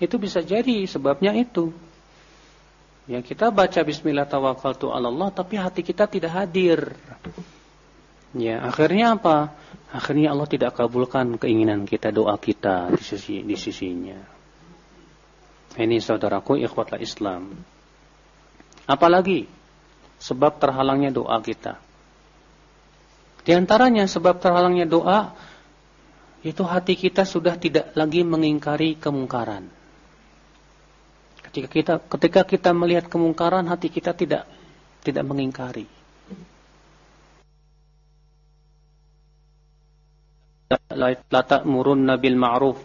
Itu bisa jadi sebabnya itu. Ya kita baca bismillah tawakkaltu Allah tapi hati kita tidak hadir. Ya, akhirnya apa? Akhirnya Allah tidak kabulkan keinginan kita, doa kita di sisi di sisinya. Ini saudaraku ikhwatlah Islam. Apalagi sebab terhalangnya doa kita. Di antaranya sebab terhalangnya doa itu hati kita sudah tidak lagi mengingkari kemungkaran. Ketika kita ketika kita melihat kemungkaran hati kita tidak tidak mengingkari. La ta'murunna bil ma'ruf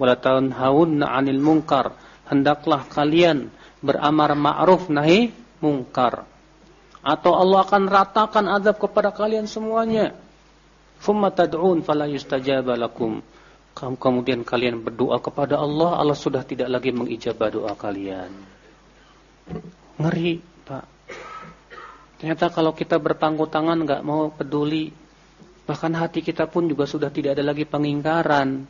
wa la tanhaunna 'anil munkar. Hendaklah kalian beramar ma'ruf nahi munkar atau Allah akan ratakan azab kepada kalian semuanya. Fumma tad'un fala yustajaba lakum. Kemudian kalian berdoa kepada Allah, Allah sudah tidak lagi mengijabah doa kalian. Ngeri, Pak. Ternyata kalau kita berpangku tangan nggak mau peduli, bahkan hati kita pun juga sudah tidak ada lagi pengingkaran.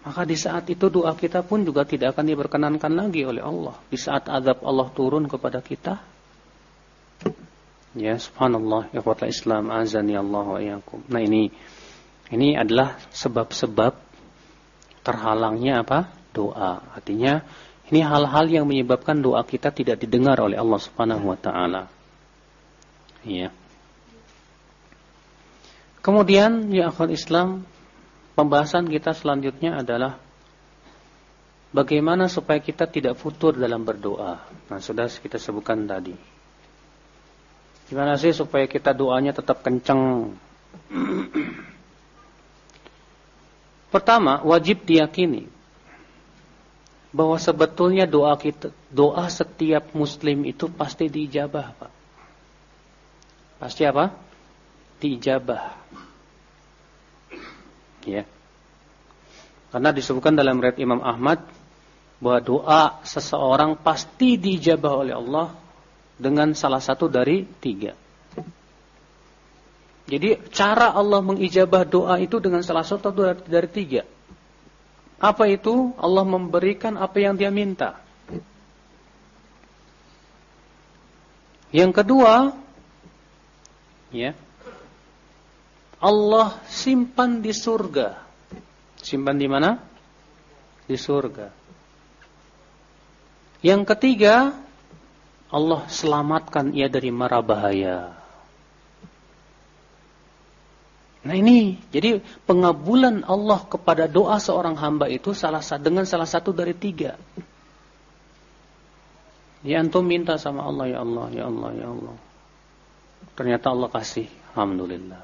Maka di saat itu doa kita pun juga tidak akan diperkenankan lagi oleh Allah. Di saat azab Allah turun kepada kita, Ya, subhanallah, ikhwatul Islam, azani Allah wa iyyakum. Nah, ini ini adalah sebab-sebab terhalangnya apa? Doa. Artinya ini hal-hal yang menyebabkan doa kita tidak didengar oleh Allah Subhanahu wa taala. Ya. Kemudian ya akhwat Islam, pembahasan kita selanjutnya adalah bagaimana supaya kita tidak futur dalam berdoa. Nah, sudah kita sebutkan tadi. Gimana sih supaya kita doanya tetap kenceng? Pertama, wajib diyakini bahwa sebetulnya doa kita, doa setiap muslim itu pasti diijabah, Pak. Pasti apa? Diijabah. Ya. Karena disebutkan dalam riwayat Imam Ahmad bahwa doa seseorang pasti diijabah oleh Allah dengan salah satu dari tiga. Jadi cara Allah mengijabah doa itu dengan salah satu dari, dari tiga. Apa itu? Allah memberikan apa yang dia minta. Yang kedua, ya, Allah simpan di surga. Simpan di mana? Di surga. Yang ketiga, Allah selamatkan ia dari mara bahaya. Nah ini, jadi pengabulan Allah kepada doa seorang hamba itu salah dengan salah satu dari tiga. Ya antum minta sama Allah, ya Allah, ya Allah, ya Allah. Ternyata Allah kasih, Alhamdulillah.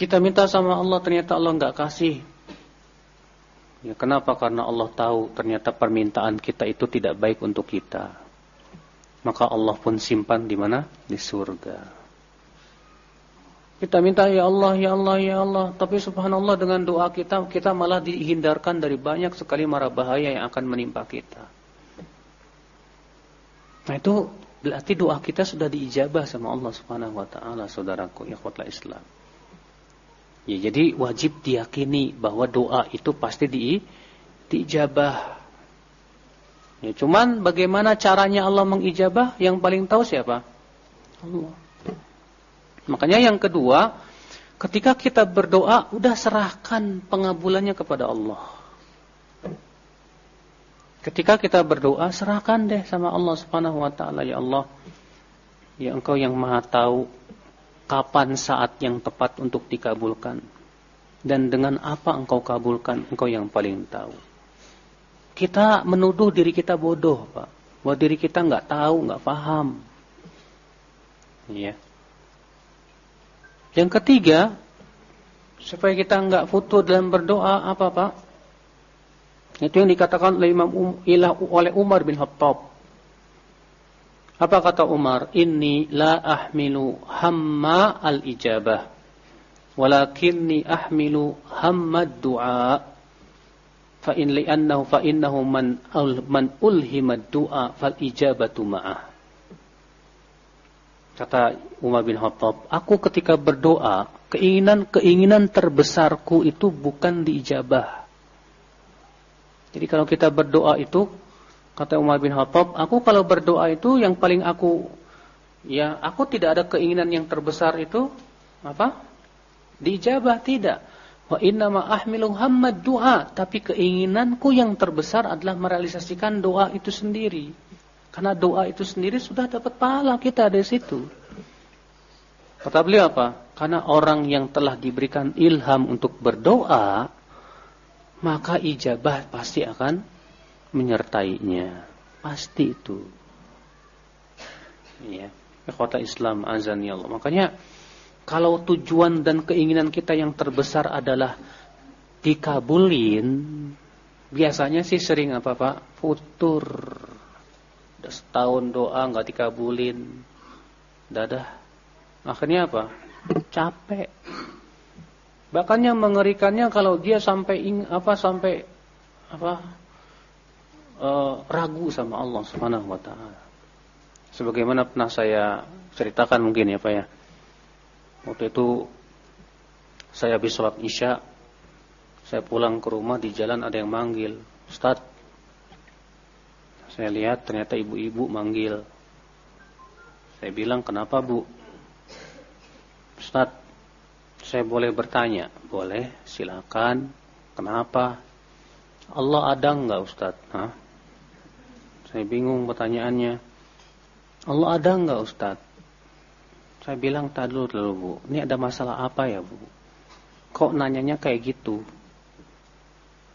Kita minta sama Allah, ternyata Allah nggak kasih. Ya kenapa? Karena Allah tahu ternyata permintaan kita itu tidak baik untuk kita. Maka Allah pun simpan di mana? Di surga. Kita minta ya Allah, ya Allah, ya Allah. Tapi subhanallah dengan doa kita, kita malah dihindarkan dari banyak sekali mara bahaya yang akan menimpa kita. Nah itu berarti doa kita sudah diijabah sama Allah subhanahu wa ta'ala, saudaraku, ikhwatlah Islam. Ya, jadi wajib diyakini bahwa doa itu pasti di, diijabah. Ya, cuman bagaimana caranya Allah mengijabah? Yang paling tahu siapa? Allah. Makanya yang kedua, ketika kita berdoa, udah serahkan pengabulannya kepada Allah. Ketika kita berdoa, serahkan deh sama Allah Subhanahu wa taala, ya Allah. Ya Engkau yang Maha tahu kapan saat yang tepat untuk dikabulkan. Dan dengan apa Engkau kabulkan, Engkau yang paling tahu. Kita menuduh diri kita bodoh, Pak. Bahwa diri kita nggak tahu, nggak paham. Ya. Yang ketiga, supaya kita enggak futur dalam berdoa apa Pak? Itu yang dikatakan oleh Imam um, ilah oleh Umar bin Khattab. Apa kata Umar? Inni la ahmilu hamma al-ijabah. Walakinni ahmilu hamma du'a. Fa in li'annahu fa innahu man man ulhima du'a fal ijabatu ma'ah. Kata Umar bin Khattab, aku ketika berdoa, keinginan-keinginan terbesarku itu bukan diijabah. Jadi kalau kita berdoa itu, kata Umar bin Khattab, aku kalau berdoa itu yang paling aku, ya aku tidak ada keinginan yang terbesar itu, apa? Diijabah, tidak. Wa inna ma ahmilu hammad tapi keinginanku yang terbesar adalah merealisasikan doa itu sendiri. Karena doa itu sendiri sudah dapat pahala kita dari situ. Kata beliau apa? Karena orang yang telah diberikan ilham untuk berdoa, maka ijabah pasti akan menyertainya. Pasti itu. Ya. Kota Islam azan ya Allah. Makanya kalau tujuan dan keinginan kita yang terbesar adalah dikabulin, biasanya sih sering apa Pak? Futur setahun doa nggak dikabulin dadah akhirnya apa capek bahkan yang mengerikannya kalau dia sampai ing, apa sampai apa uh, ragu sama Allah Subhanahu wa taala sebagaimana pernah saya ceritakan mungkin ya Pak ya waktu itu saya habis sholat isya saya pulang ke rumah di jalan ada yang manggil Ustaz saya lihat ternyata ibu-ibu manggil. Saya bilang, kenapa bu? Ustaz, saya boleh bertanya? Boleh, silakan. Kenapa? Allah ada enggak Ustaz? Hah? Saya bingung pertanyaannya. Allah ada enggak Ustaz? Saya bilang, dulu, dulu bu. Ini ada masalah apa ya bu? Kok nanyanya kayak gitu?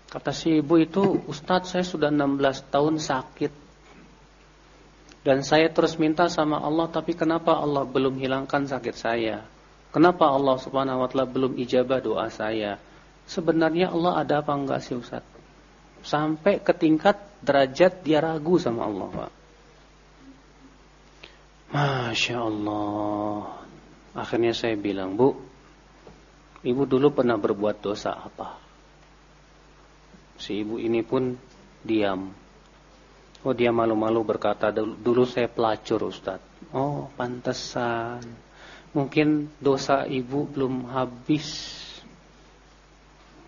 Kata si ibu itu, Ustadz saya sudah 16 tahun sakit. Dan saya terus minta sama Allah, tapi kenapa Allah belum hilangkan sakit saya? Kenapa Allah subhanahu wa ta'ala belum ijabah doa saya? Sebenarnya Allah ada apa enggak sih Ustadz? Sampai ke tingkat derajat dia ragu sama Allah Pak. Masya Allah. Akhirnya saya bilang, Bu, Ibu dulu pernah berbuat dosa apa? Si ibu ini pun diam. Oh dia malu-malu berkata, dulu saya pelacur Ustaz. Oh pantesan. Mungkin dosa ibu belum habis.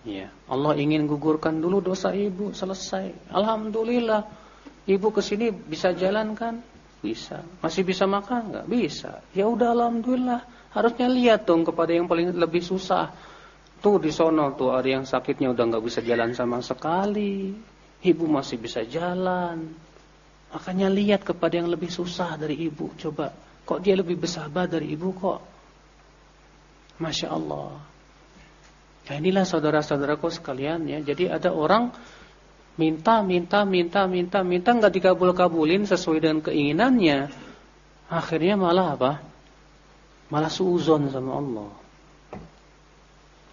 Ya, Allah ingin gugurkan dulu dosa ibu, selesai. Alhamdulillah. Ibu ke sini bisa jalan kan? Bisa. Masih bisa makan nggak? Bisa. Ya udah alhamdulillah. Harusnya lihat dong kepada yang paling lebih susah. Tuh di sono tuh ada yang sakitnya udah nggak bisa jalan sama sekali. Ibu masih bisa jalan. Makanya lihat kepada yang lebih susah dari ibu. Coba, kok dia lebih bersahabat dari ibu kok? Masya Allah. Nah inilah saudara-saudaraku sekalian ya. Jadi ada orang minta, minta, minta, minta, minta nggak dikabul-kabulin sesuai dengan keinginannya. Akhirnya malah apa? Malah suuzon sama Allah.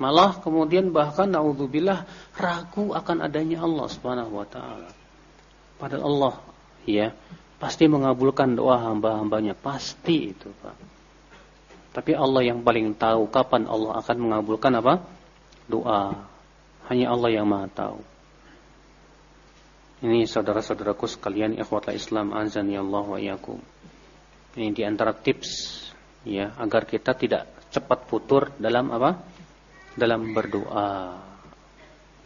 Malah kemudian bahkan naudzubillah ragu akan adanya Allah Subhanahu wa taala. Padahal Allah ya pasti mengabulkan doa hamba-hambanya, pasti itu, Pak. Tapi Allah yang paling tahu kapan Allah akan mengabulkan apa? Doa. Hanya Allah yang Maha tahu. Ini saudara-saudaraku sekalian ikhwatul Islam azan ya Allah wa iyakum. Ini di antara tips ya agar kita tidak cepat putur dalam apa? Dalam berdoa.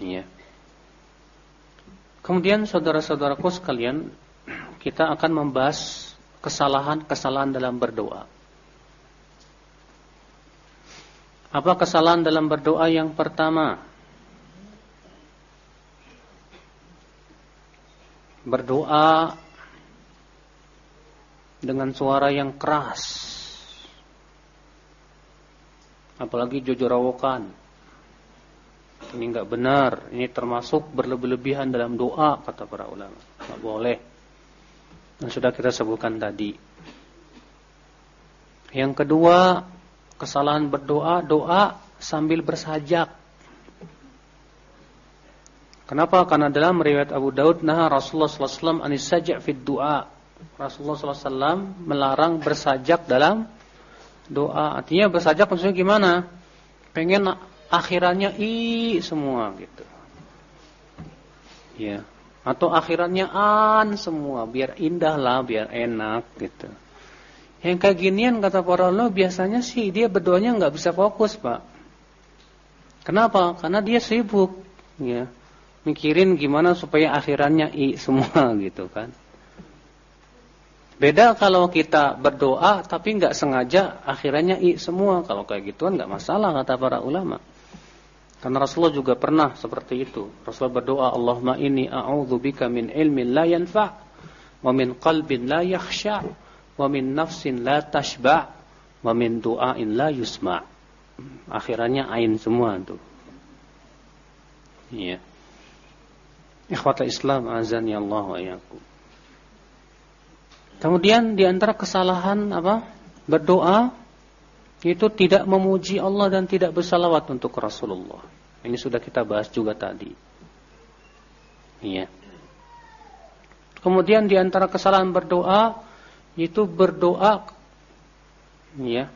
Ya. Kemudian saudara-saudaraku sekalian, kita akan membahas kesalahan-kesalahan dalam berdoa. Apa kesalahan dalam berdoa yang pertama? berdoa dengan suara yang keras. Apalagi jojorowokan. Ini enggak benar, ini termasuk berlebih-lebihan dalam doa kata para ulama. Enggak boleh. Dan sudah kita sebutkan tadi. Yang kedua, kesalahan berdoa, doa sambil bersajak. Kenapa? Karena dalam riwayat Abu Daud nah Rasulullah SAW anis sajak fid doa. Rasulullah SAW melarang bersajak dalam doa. Artinya bersajak maksudnya gimana? Pengen akhirannya i semua gitu. Ya. Atau akhirannya an semua, biar indah lah, biar enak gitu. Yang kayak ginian kata para ulama biasanya sih dia berdoanya nggak bisa fokus pak. Kenapa? Karena dia sibuk, ya mikirin gimana supaya akhirannya i semua gitu kan. Beda kalau kita berdoa tapi nggak sengaja akhirannya i semua. Kalau kayak gituan nggak masalah kata para ulama. Karena Rasulullah juga pernah seperti itu. Rasulullah berdoa, Allahumma inni a'udzubika min ilmin la yanfa' wa min qalbin la yakhsha' wa min nafsin la tashba' wa min du'ain la yusma'. Akhirannya ain semua tuh. Iya. Ikhwata Islam azan ya Allah wa yakum. Kemudian di antara kesalahan apa? Berdoa itu tidak memuji Allah dan tidak bersalawat untuk Rasulullah. Ini sudah kita bahas juga tadi. Iya. Kemudian di antara kesalahan berdoa itu berdoa ya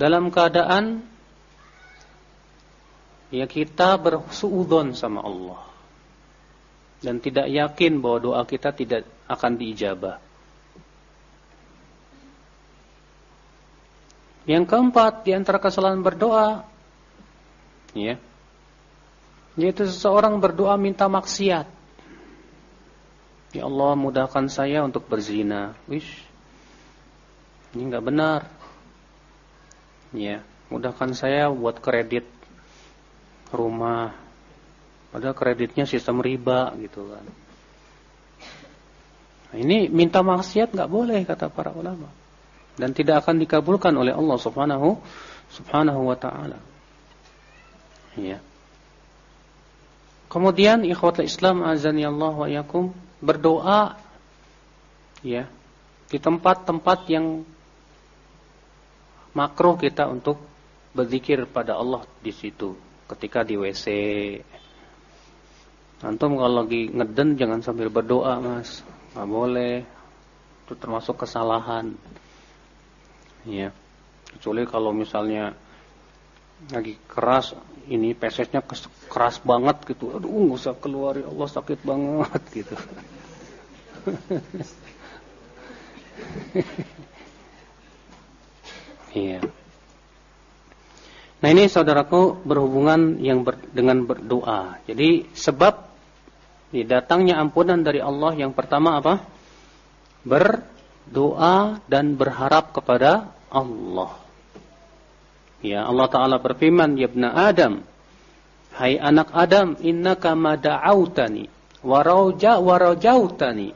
dalam keadaan ya kita bersuudon sama Allah dan tidak yakin bahwa doa kita tidak akan diijabah. Yang keempat di antara kesalahan berdoa ya yaitu seseorang berdoa minta maksiat. Ya Allah mudahkan saya untuk berzina. Wish. Ini enggak benar. Ya, mudahkan saya buat kredit rumah padahal kreditnya sistem riba gitu kan nah, ini minta maksiat nggak boleh kata para ulama dan tidak akan dikabulkan oleh Allah Subhanahu Subhanahu wa taala ya kemudian ikhwatul Islam azani Allah wa yakum berdoa ya di tempat-tempat yang makruh kita untuk berzikir pada Allah di situ ketika di WC. Antum kalau lagi ngeden jangan sambil berdoa, Mas. Enggak boleh. Itu termasuk kesalahan. Ya. Kecuali kalau misalnya lagi keras ini pesesnya keras banget gitu. Aduh, enggak usah keluar ya Allah sakit banget gitu. Iya. Nah ini saudaraku berhubungan yang ber, dengan berdoa. Jadi sebab datangnya ampunan dari Allah yang pertama apa? Berdoa dan berharap kepada Allah. Ya Allah Ta'ala berfirman, Ya Ibn Adam, Hai anak Adam, innaka ma da'autani, warauja warajautani,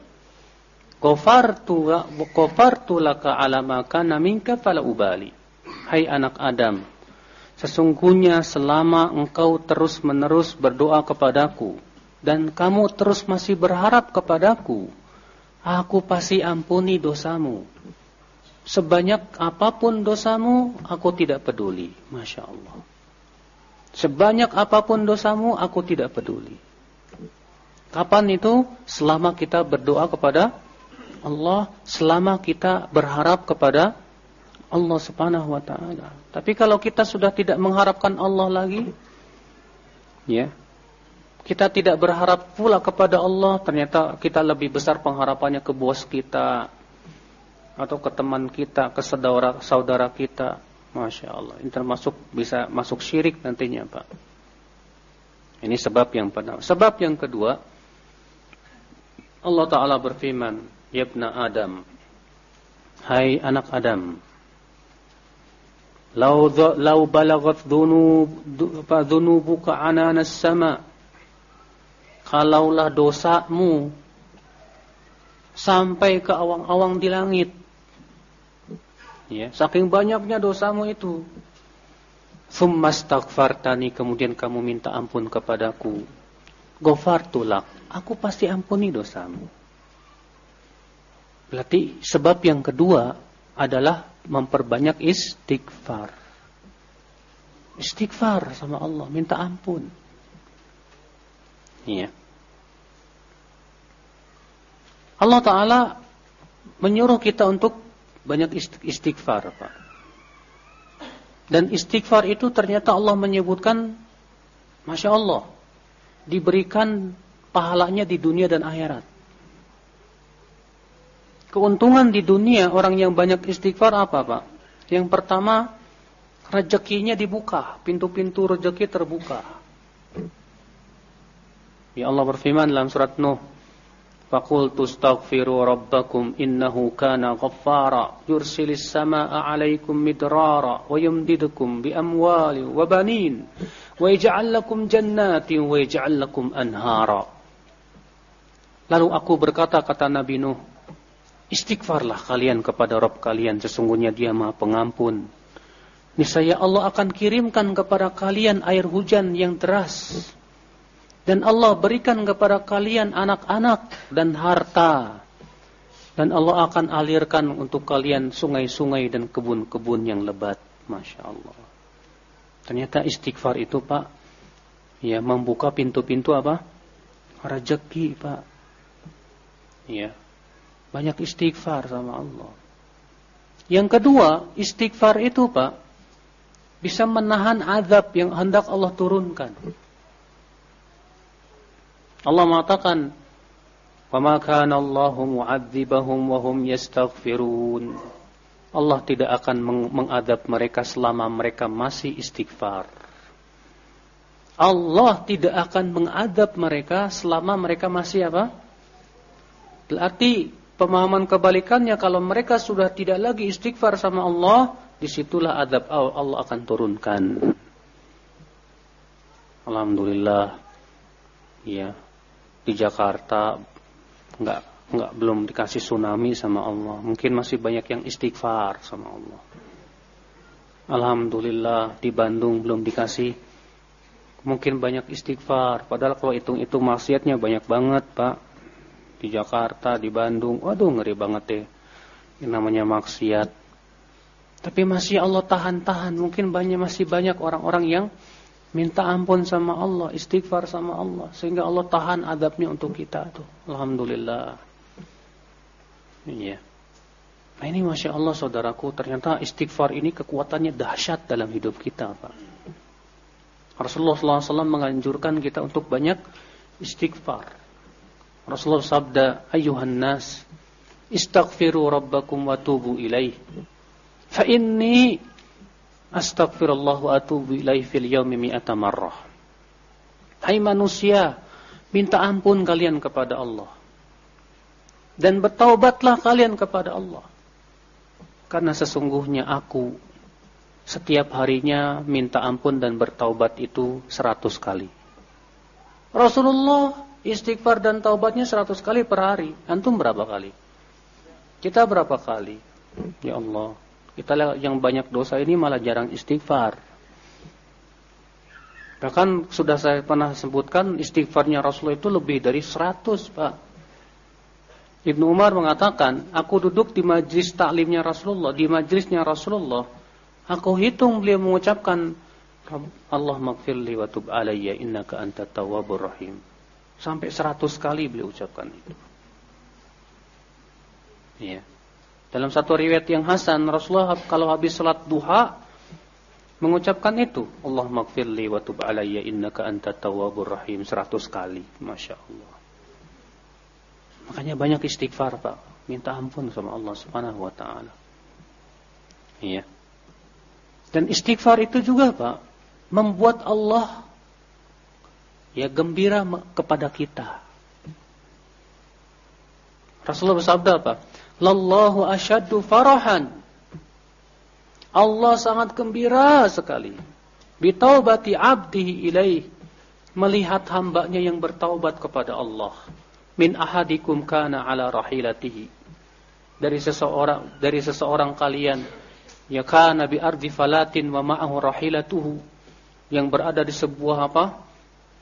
Kofartu, kofartu laka ala ma kana minka fala ubali. Hai anak Adam, sesungguhnya selama engkau terus-menerus berdoa kepadaku dan kamu terus masih berharap kepadaku, aku pasti ampuni dosamu. Sebanyak apa pun dosamu, aku tidak peduli. Masya Allah. Sebanyak apa pun dosamu, aku tidak peduli. Kapan itu? Selama kita berdoa kepada Allah, selama kita berharap kepada Allah Subhanahu wa taala. Tapi kalau kita sudah tidak mengharapkan Allah lagi, ya. Kita tidak berharap pula kepada Allah, ternyata kita lebih besar pengharapannya ke bos kita atau ke teman kita, ke saudara saudara kita. Masya Allah, ini termasuk bisa masuk syirik nantinya, Pak. Ini sebab yang pertama. Sebab yang kedua, Allah Ta'ala berfirman, Yabna Adam, Hai anak Adam, Lau, lau balagat dhunub, dhunubuka ananas sama, Kalaulah dosamu sampai ke awang-awang di langit. Ya, saking banyaknya dosamu itu. Thumma astaghfartani kemudian kamu minta ampun kepadaku. Ghafartulak, aku pasti ampuni dosamu. Berarti sebab yang kedua adalah memperbanyak istighfar. Istighfar sama Allah, minta ampun. Iya. Allah Ta'ala menyuruh kita untuk banyak istighfar, Pak. Dan istighfar itu ternyata Allah menyebutkan, Masya Allah, diberikan pahalanya di dunia dan akhirat. Keuntungan di dunia orang yang banyak istighfar apa Pak? Yang pertama, rezekinya dibuka, pintu-pintu rezeki terbuka. Ya Allah berfirman dalam surat Nuh, "Faqultu astaghfiru rabbakum innahu kana ghaffara yursilis samaa'a 'alaikum midrara wa yumdidukum bi amwali wa banin wa yaj'al lakum jannatin wa yaj'al lakum anhara." Lalu aku berkata kata Nabi Nuh, "Istighfarlah kalian kepada Rabb kalian sesungguhnya Dia Maha Pengampun." Niscaya Allah akan kirimkan kepada kalian air hujan yang deras dan Allah berikan kepada kalian anak-anak dan harta. Dan Allah akan alirkan untuk kalian sungai-sungai dan kebun-kebun yang lebat. Masya Allah. Ternyata istighfar itu Pak. Ya membuka pintu-pintu apa? Rezeki Pak. Ya. Banyak istighfar sama Allah. Yang kedua, istighfar itu Pak. Bisa menahan azab yang hendak Allah turunkan. Allah mengatakan, "Wa kana Allahu mu'adzibahum wa hum yastaghfirun." Allah tidak akan mengadab mereka selama mereka masih istighfar. Allah tidak akan mengadab mereka selama mereka masih apa? Berarti pemahaman kebalikannya kalau mereka sudah tidak lagi istighfar sama Allah, di situlah adab Allah akan turunkan. Alhamdulillah. Ya, di Jakarta nggak nggak belum dikasih tsunami sama Allah. Mungkin masih banyak yang istighfar sama Allah. Alhamdulillah di Bandung belum dikasih. Mungkin banyak istighfar. Padahal kalau hitung-hitung maksiatnya banyak banget, Pak. Di Jakarta, di Bandung. Waduh, ngeri banget deh. Ini namanya maksiat. Tapi masih Allah tahan-tahan. Mungkin banyak masih banyak orang-orang yang minta ampun sama Allah, istighfar sama Allah, sehingga Allah tahan adabnya untuk kita tuh. Alhamdulillah. Iya. Nah ini masya Allah saudaraku, ternyata istighfar ini kekuatannya dahsyat dalam hidup kita, Pak. Rasulullah SAW menganjurkan kita untuk banyak istighfar. Rasulullah sabda, ayuhan nas, istaghfiru rabbakum wa tubu ilaih. Fa inni Astagfirullah wa atubu ilaih fil yaumi mi'ata marrah. Hai manusia, minta ampun kalian kepada Allah. Dan bertaubatlah kalian kepada Allah. Karena sesungguhnya aku setiap harinya minta ampun dan bertaubat itu seratus kali. Rasulullah istighfar dan taubatnya seratus kali per hari. Antum berapa kali? Kita berapa kali? Ya Allah. Kita yang banyak dosa ini malah jarang istighfar. Bahkan sudah saya pernah sebutkan istighfarnya Rasulullah itu lebih dari 100, Pak. Ibnu Umar mengatakan, aku duduk di majlis taklimnya Rasulullah, di majlisnya Rasulullah. Aku hitung beliau mengucapkan, Allah magfirli wa tub alayya innaka anta tawwabur rahim. Sampai 100 kali beliau ucapkan itu. Ya. Dalam satu riwayat yang hasan, Rasulullah kalau habis salat duha mengucapkan itu, Allah magfirli wa tub alayya innaka anta tawwabur rahim 100 kali. Masya Allah. Makanya banyak istighfar, Pak. Minta ampun sama Allah Subhanahu wa taala. Iya. Dan istighfar itu juga, Pak, membuat Allah ya gembira kepada kita. Rasulullah bersabda apa? Lallahu asyaddu farahan. Allah sangat gembira sekali. Bitaubati abdihi ilaih. Melihat hambanya yang bertaubat kepada Allah. Min ahadikum kana ala rahilatihi. Dari seseorang dari seseorang kalian ya kana bi ardi falatin wa ma'ahu rahilatuhu yang berada di sebuah apa?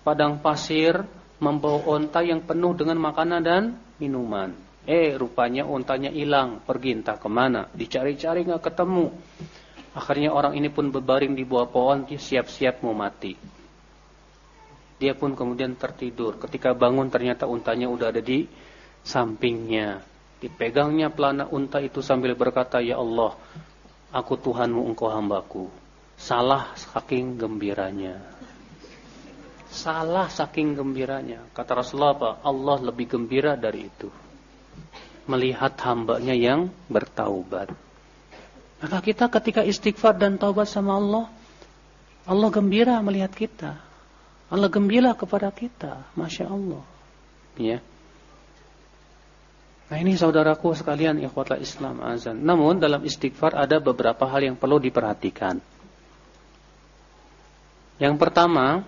padang pasir membawa onta yang penuh dengan makanan dan minuman. Eh, rupanya ontanya hilang, pergi entah ke mana, dicari-cari nggak ketemu. Akhirnya orang ini pun berbaring di bawah pohon, siap-siap mau mati. Dia pun kemudian tertidur. Ketika bangun ternyata untanya udah ada di sampingnya. Dipegangnya pelana unta itu sambil berkata, Ya Allah, aku Tuhanmu, engkau hambaku. Salah saking gembiranya. Salah saking gembiranya. Kata Rasulullah? Allah lebih gembira dari itu melihat hambanya yang bertaubat. Maka kita ketika istighfar dan taubat sama Allah, Allah gembira melihat kita. Allah gembira kepada kita. Masya Allah. Ya. Nah ini saudaraku sekalian ikhwatlah Islam azan. Namun dalam istighfar ada beberapa hal yang perlu diperhatikan. Yang pertama,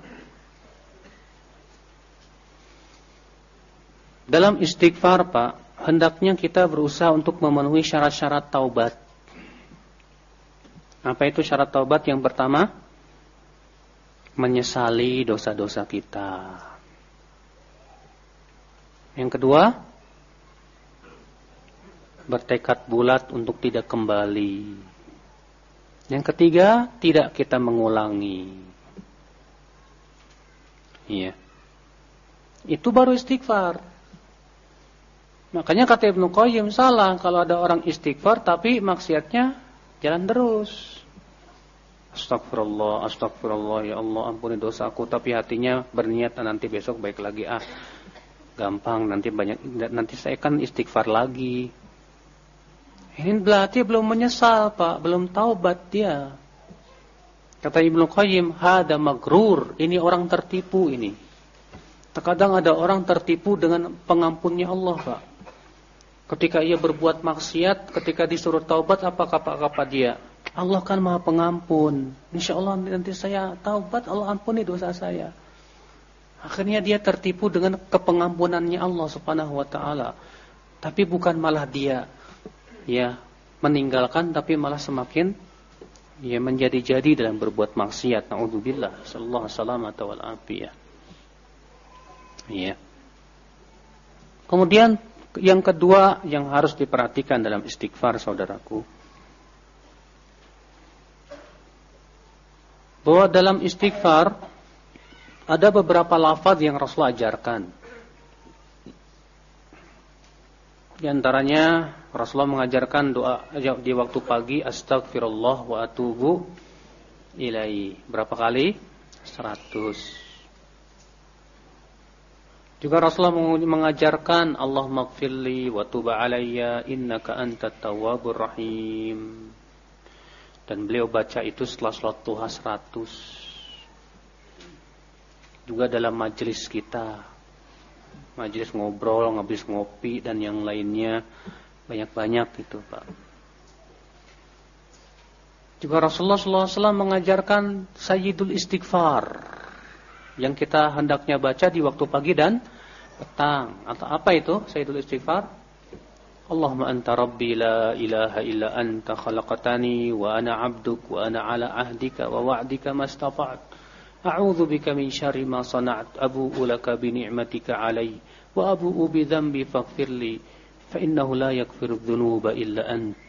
dalam istighfar Pak, hendaknya kita berusaha untuk memenuhi syarat-syarat taubat. Apa itu syarat taubat? Yang pertama, menyesali dosa-dosa kita. Yang kedua, bertekad bulat untuk tidak kembali. Yang ketiga, tidak kita mengulangi. Iya. Itu baru istighfar. Makanya kata Ibnu Qayyim salah kalau ada orang istighfar tapi maksiatnya jalan terus. Astagfirullah, astagfirullah ya Allah ampuni dosaku tapi hatinya berniat nanti besok baik lagi ah. Gampang nanti banyak nanti saya kan istighfar lagi. Ini berarti belum menyesal, Pak, belum taubat dia. Kata Ibnu Qayyim, hada magrur, ini orang tertipu ini. Terkadang ada orang tertipu dengan pengampunnya Allah, Pak. Ketika ia berbuat maksiat, ketika disuruh taubat, apa kata-kata dia? Allah kan maha pengampun. Insya Allah nanti saya taubat, Allah ampuni dosa saya. Akhirnya dia tertipu dengan kepengampunannya Allah subhanahu wa ta'ala. Tapi bukan malah dia ya meninggalkan, tapi malah semakin ya menjadi-jadi dalam berbuat maksiat. Na'udzubillah. Sallallahu wal afiyah. Ya. Kemudian yang kedua yang harus diperhatikan dalam istighfar saudaraku. Bahwa dalam istighfar ada beberapa lafaz yang Rasul ajarkan. Di antaranya Rasulullah mengajarkan doa di waktu pagi astagfirullah wa atubu ilai. Berapa kali? 100. Juga Rasulullah mengajarkan Allah maghfirli wa tuba alayya innaka antat tawwabur rahim. Dan beliau baca itu setelah sholat duha 100. Juga dalam majelis kita. Majelis ngobrol, ngabis ngopi dan yang lainnya banyak-banyak itu, Pak. Juga Rasulullah SAW mengajarkan Sayyidul Istighfar yang kita hendaknya baca di waktu pagi dan petang. Atau apa itu? Sayyidul Istighfar? Allahumma anta rabbi la ilaha illa anta khalaqtani wa ana 'abduk wa ana 'ala 'ahdika wa wa'dika mastata'tu syarri ma sana'tu abu'u laka bi ni'matika 'alayya wa abu'u bi dhanbi faghfirli fa innahu la yaghfiru dhunuba illa ant.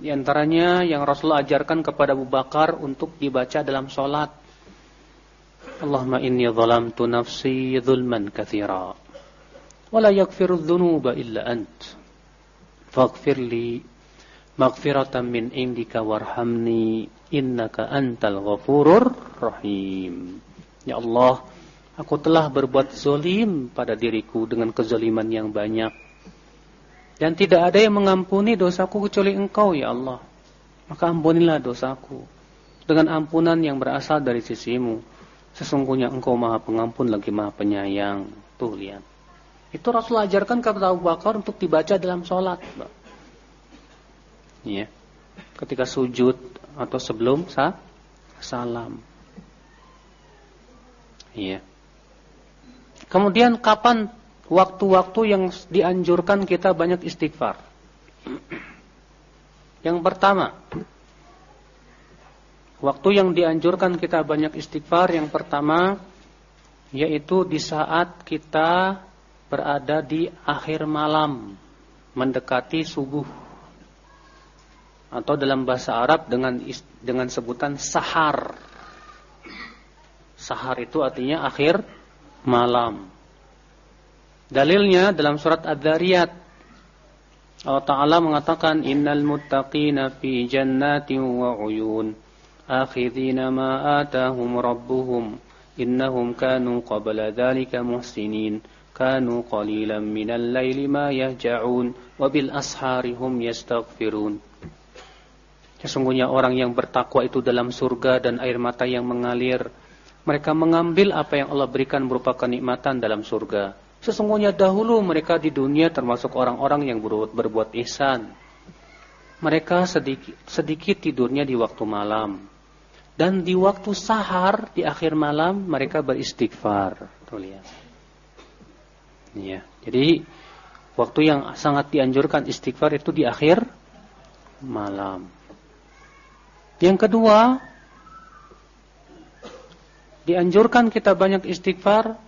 Di antaranya yang Rasulullah ajarkan kepada Abu Bakar untuk dibaca dalam salat Allahumma inni zalamtu nafsi zulman katsira wa la yaghfiru dhunuba illa ant. Faghfir li maghfiratan min indika warhamni innaka antal ghafurur rahim. Ya Allah aku telah berbuat zolim pada diriku dengan kezaliman yang banyak. Dan tidak ada yang mengampuni dosaku kecuali engkau ya Allah. Maka ampunilah dosaku dengan ampunan yang berasal dari sisimu sesungguhnya engkau maha pengampun lagi maha penyayang tuh lihat itu Rasul ajarkan kepada Abu Bakar untuk dibaca dalam sholat. Ya. Ketika sujud atau sebelum sa salam. Iya. Kemudian kapan waktu-waktu yang dianjurkan kita banyak istighfar? Yang pertama, waktu yang dianjurkan kita banyak istighfar yang pertama yaitu di saat kita berada di akhir malam mendekati subuh atau dalam bahasa Arab dengan dengan sebutan sahar. Sahar itu artinya akhir malam. Dalilnya dalam surat Ad-Dzariyat Allah Ta'ala mengatakan innal muttaqina fi jannatin wa uyun atahum rabbuhum innahum kanu qabla dhalika muhsinin kanu qalilan minal laili ma yahja'un wa bil ashari hum yastaghfirun Sesungguhnya orang yang bertakwa itu dalam surga dan air mata yang mengalir mereka mengambil apa yang Allah berikan berupa kenikmatan dalam surga. Sesungguhnya dahulu mereka di dunia termasuk orang-orang yang berbuat, berbuat ihsan. Mereka sedikit, sedikit tidurnya di waktu malam dan di waktu sahar di akhir malam mereka beristighfar tuh lihat Ya, jadi waktu yang sangat dianjurkan istighfar itu di akhir malam. Yang kedua, dianjurkan kita banyak istighfar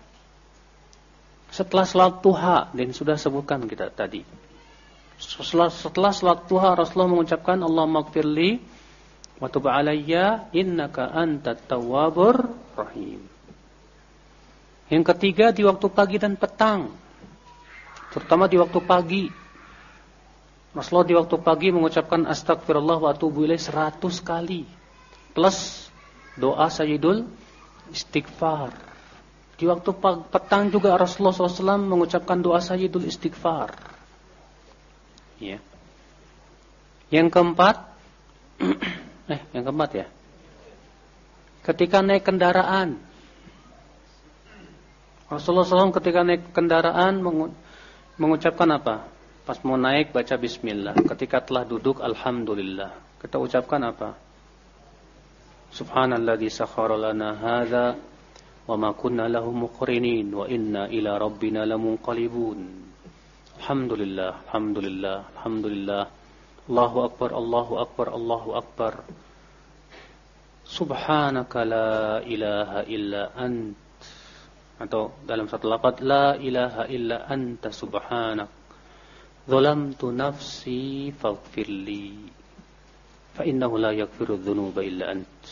setelah salat duha dan sudah sebutkan kita tadi. Setelah, setelah salat duha Rasulullah mengucapkan Allah maghfirli wa tub alayya innaka antat tawwabur rahim. Yang ketiga di waktu pagi dan petang. Terutama di waktu pagi. Rasulullah di waktu pagi mengucapkan astagfirullah wa atubu ilaih 100 kali. Plus doa sayyidul istighfar. Di waktu petang juga Rasulullah SAW mengucapkan doa sayyidul istighfar. Ya. Yang keempat, eh yang keempat ya. Ketika naik kendaraan, Rasulullah SAW ketika naik kendaraan mengucapkan apa? Pas mau naik baca bismillah. Ketika telah duduk alhamdulillah. Kita ucapkan apa? Subhanalladzi sakhkhara lana hadza wa ma kunna lahu muqrinin wa inna ila rabbina lamunqalibun. Alhamdulillah, alhamdulillah, alhamdulillah. Allahu akbar, Allahu akbar, Allahu akbar. Subhanaka la ilaha illa ant. Atau dalam satu lafaz la ilaha illa anta subhanak. Zalamtu nafsi faghfirli fa innahu la yaghfiru dzunuba illa ant.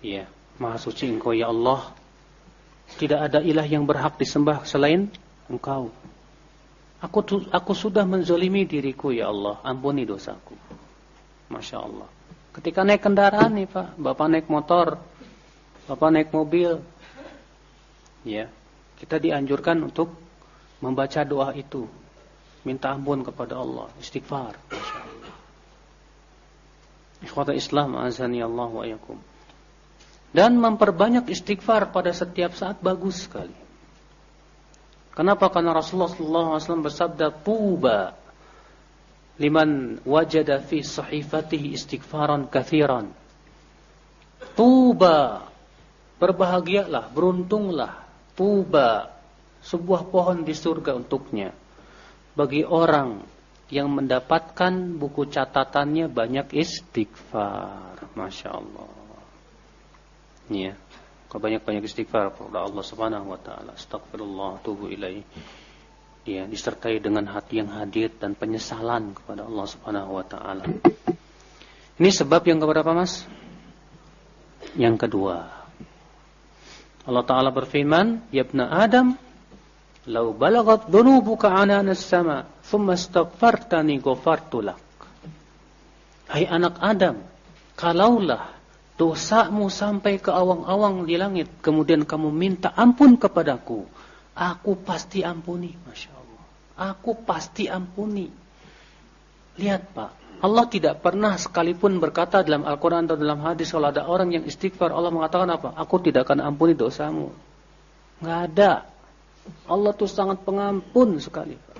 Ya maha suci engkau ya Allah. Tidak ada ilah yang berhak disembah selain engkau aku aku sudah menzalimi diriku ya Allah. Ampuni dosaku. Masya Allah. Ketika naik kendaraan nih Pak Bapak naik motor Bapak naik mobil ya kita dianjurkan untuk membaca doa itu. Minta ampun kepada Allah. Istighfar. Ikhwata Islam azani Allah wa yakum dan memperbanyak istighfar pada setiap saat bagus sekali kenapa karena Rasulullah SAW bersabda tuba liman wajada fi sahifatihi istighfaran kathiran tuba berbahagialah beruntunglah tuba sebuah pohon di surga untuknya bagi orang yang mendapatkan buku catatannya banyak istighfar. Masya Allah. Ya. Kalau banyak-banyak istighfar kepada Allah Subhanahu wa taala. Astagfirullah, tubuh ilaih. Ya, disertai dengan hati yang hadir dan penyesalan kepada Allah Subhanahu wa taala. Ini sebab yang keberapa, Mas? Yang kedua. Allah taala berfirman, "Ya Adam, law balagat dhunubuka anana as-sama, thumma astaghfartani ghafartu lak." Hai anak Adam, kalaulah dosamu sampai ke awang-awang di langit, kemudian kamu minta ampun kepadaku, aku pasti ampuni. Masya Allah. Aku pasti ampuni. Lihat Pak, Allah tidak pernah sekalipun berkata dalam Al-Quran atau dalam hadis kalau ada orang yang istighfar, Allah mengatakan apa? Aku tidak akan ampuni dosamu. Nggak ada. Allah tuh sangat pengampun sekali. Pak.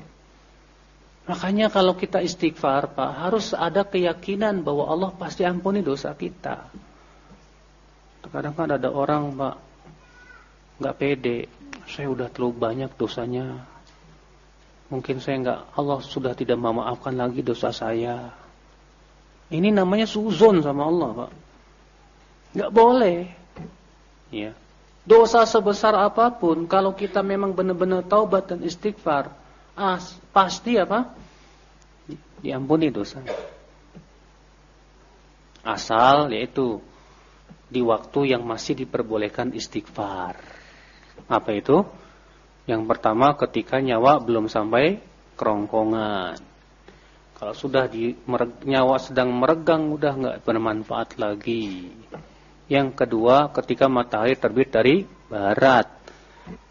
Makanya kalau kita istighfar, Pak, harus ada keyakinan bahwa Allah pasti ampuni dosa kita. Terkadang kan ada orang, Pak, nggak pede. Saya udah terlalu banyak dosanya. Mungkin saya nggak, Allah sudah tidak memaafkan lagi dosa saya. Ini namanya suzon sama Allah, Pak. Nggak boleh. Ya. Dosa sebesar apa pun, kalau kita memang benar-benar taubat dan istighfar, as, pasti apa? Diampuni dosa. Asal yaitu di waktu yang masih diperbolehkan istighfar. Apa itu? Yang pertama ketika nyawa belum sampai kerongkongan. Kalau sudah di nyawa sedang meregang udah nggak bermanfaat lagi. Yang kedua ketika matahari terbit dari barat.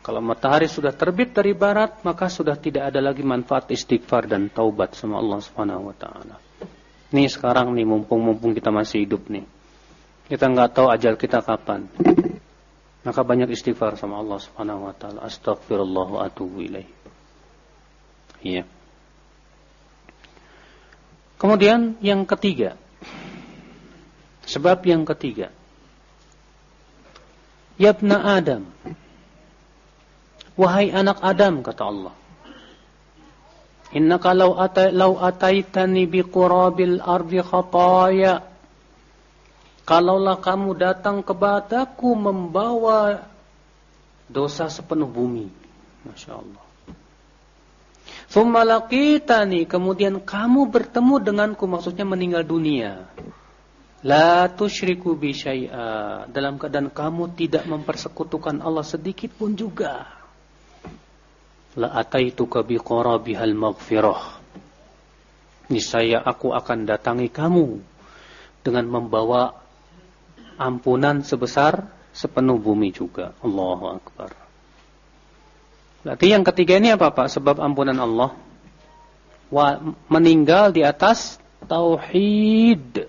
Kalau matahari sudah terbit dari barat, maka sudah tidak ada lagi manfaat istighfar dan taubat sama Allah Subhanahu wa taala. Nih sekarang nih mumpung-mumpung kita masih hidup nih. Kita nggak tahu ajal kita kapan. Maka banyak istighfar sama Allah Subhanahu wa taala. Astagfirullah wa atubu ilaih. Iya. Kemudian yang ketiga. Sebab yang ketiga. Yabna Adam. Wahai anak Adam kata Allah. Innaka law atai law ataitani biqurabil ardi khataya. Kalaulah kamu datang kepadaku membawa dosa sepenuh bumi. Masya Allah. Thumma laqitani, kemudian kamu bertemu denganku, maksudnya meninggal dunia. La tusyriku bi. Dalam keadaan kamu tidak mempersekutukan Allah sedikit pun juga la ataituka biqarabihal maghfirah niscaya aku akan datangi kamu dengan membawa ampunan sebesar sepenuh bumi juga. Allahu akbar. Berarti yang ketiga ini apa Pak? Sebab ampunan Allah. Wa, meninggal di atas tauhid.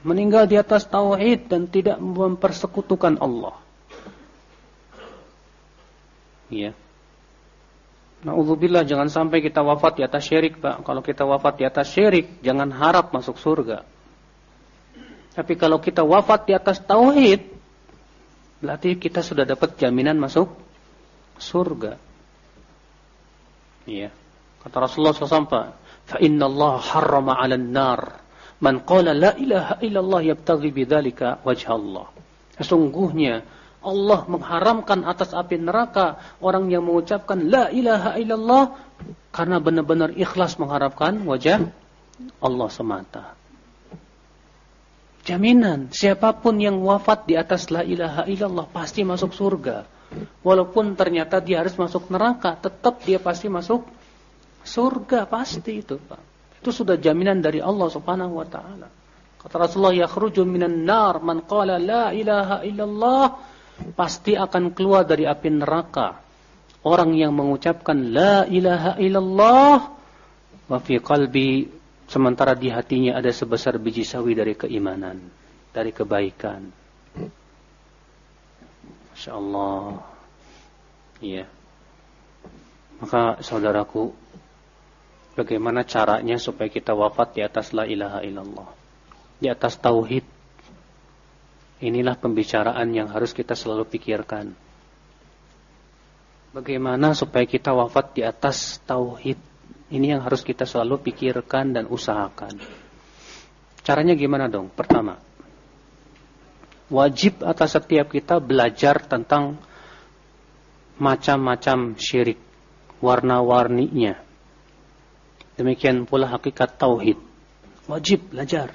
Meninggal di atas tauhid dan tidak mempersekutukan Allah. Ya. Na'udzubillah jangan sampai kita wafat di atas syirik Pak. Kalau kita wafat di atas syirik, jangan harap masuk surga. Tapi kalau kita wafat di atas tauhid, berarti kita sudah dapat jaminan masuk surga. Iya. Kata Rasulullah SAW, "Fa inna Allah harrama 'alan nar man qala la ilaha illallah yabtaghi bidzalika wajha Allah." Sesungguhnya Allah mengharamkan atas api neraka orang yang mengucapkan la ilaha illallah karena benar-benar ikhlas mengharapkan wajah Allah semata. Jaminan siapa pun yang wafat di atas la ilaha illallah pasti masuk surga. Walaupun ternyata dia harus masuk neraka, tetap dia pasti masuk surga pasti itu, Pak. Itu sudah jaminan dari Allah Subhanahu wa taala. Kata Rasulullah yakhruju minan nar man qala la ilaha illallah pasti akan keluar dari api neraka orang yang mengucapkan la ilaha illallah wa fi qalbi sementara di hatinya ada sebesar biji sawi dari keimanan dari kebaikan. Masya Allah. Iya. Maka saudaraku bagaimana caranya supaya kita wafat di atas la ilaha illallah? Di atas tauhid. Inilah pembicaraan yang harus kita selalu pikirkan. Bagaimana supaya kita wafat di atas tauhid? Ini yang harus kita selalu pikirkan dan usahakan. Caranya gimana dong? Pertama, wajib atas setiap kita belajar tentang macam-macam syirik, warna-warninya. Demikian pula hakikat tauhid. Wajib belajar.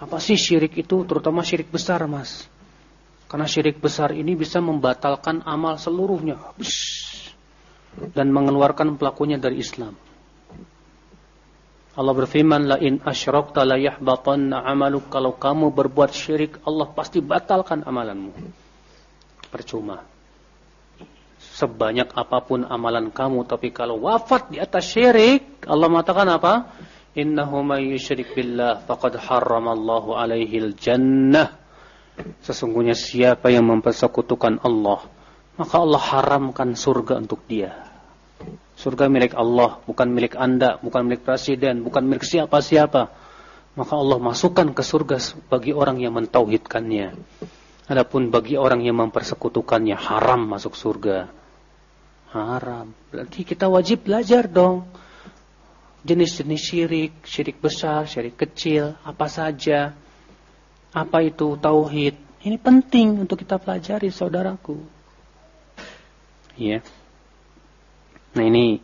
Apa sih syirik itu? Terutama syirik besar, Mas. Karena syirik besar ini bisa membatalkan amal seluruhnya. Dan mengeluarkan pelakunya dari Islam. Allah berfirman, La in asyrakta la yahbatanna amaluk. Kalau kamu berbuat syirik, Allah pasti batalkan amalanmu. Percuma. Sebanyak apa pun amalan kamu, tapi kalau wafat di atas syirik, Allah mengatakan apa? Innahu may yushrik billah faqad harramallahu alaihi al-jannah Sesungguhnya siapa yang mempersekutukan Allah, maka Allah haramkan surga untuk dia. Surga milik Allah, bukan milik Anda, bukan milik presiden, bukan milik siapa-siapa. Maka Allah masukkan ke surga bagi orang yang mentauhidkannya. Adapun bagi orang yang mempersekutukannya haram masuk surga. Haram. Berarti kita wajib belajar dong. Jenis-jenis syirik, syirik besar, syirik kecil, apa saja apa itu tauhid? Ini penting untuk kita pelajari, saudaraku. Ya. Nah ini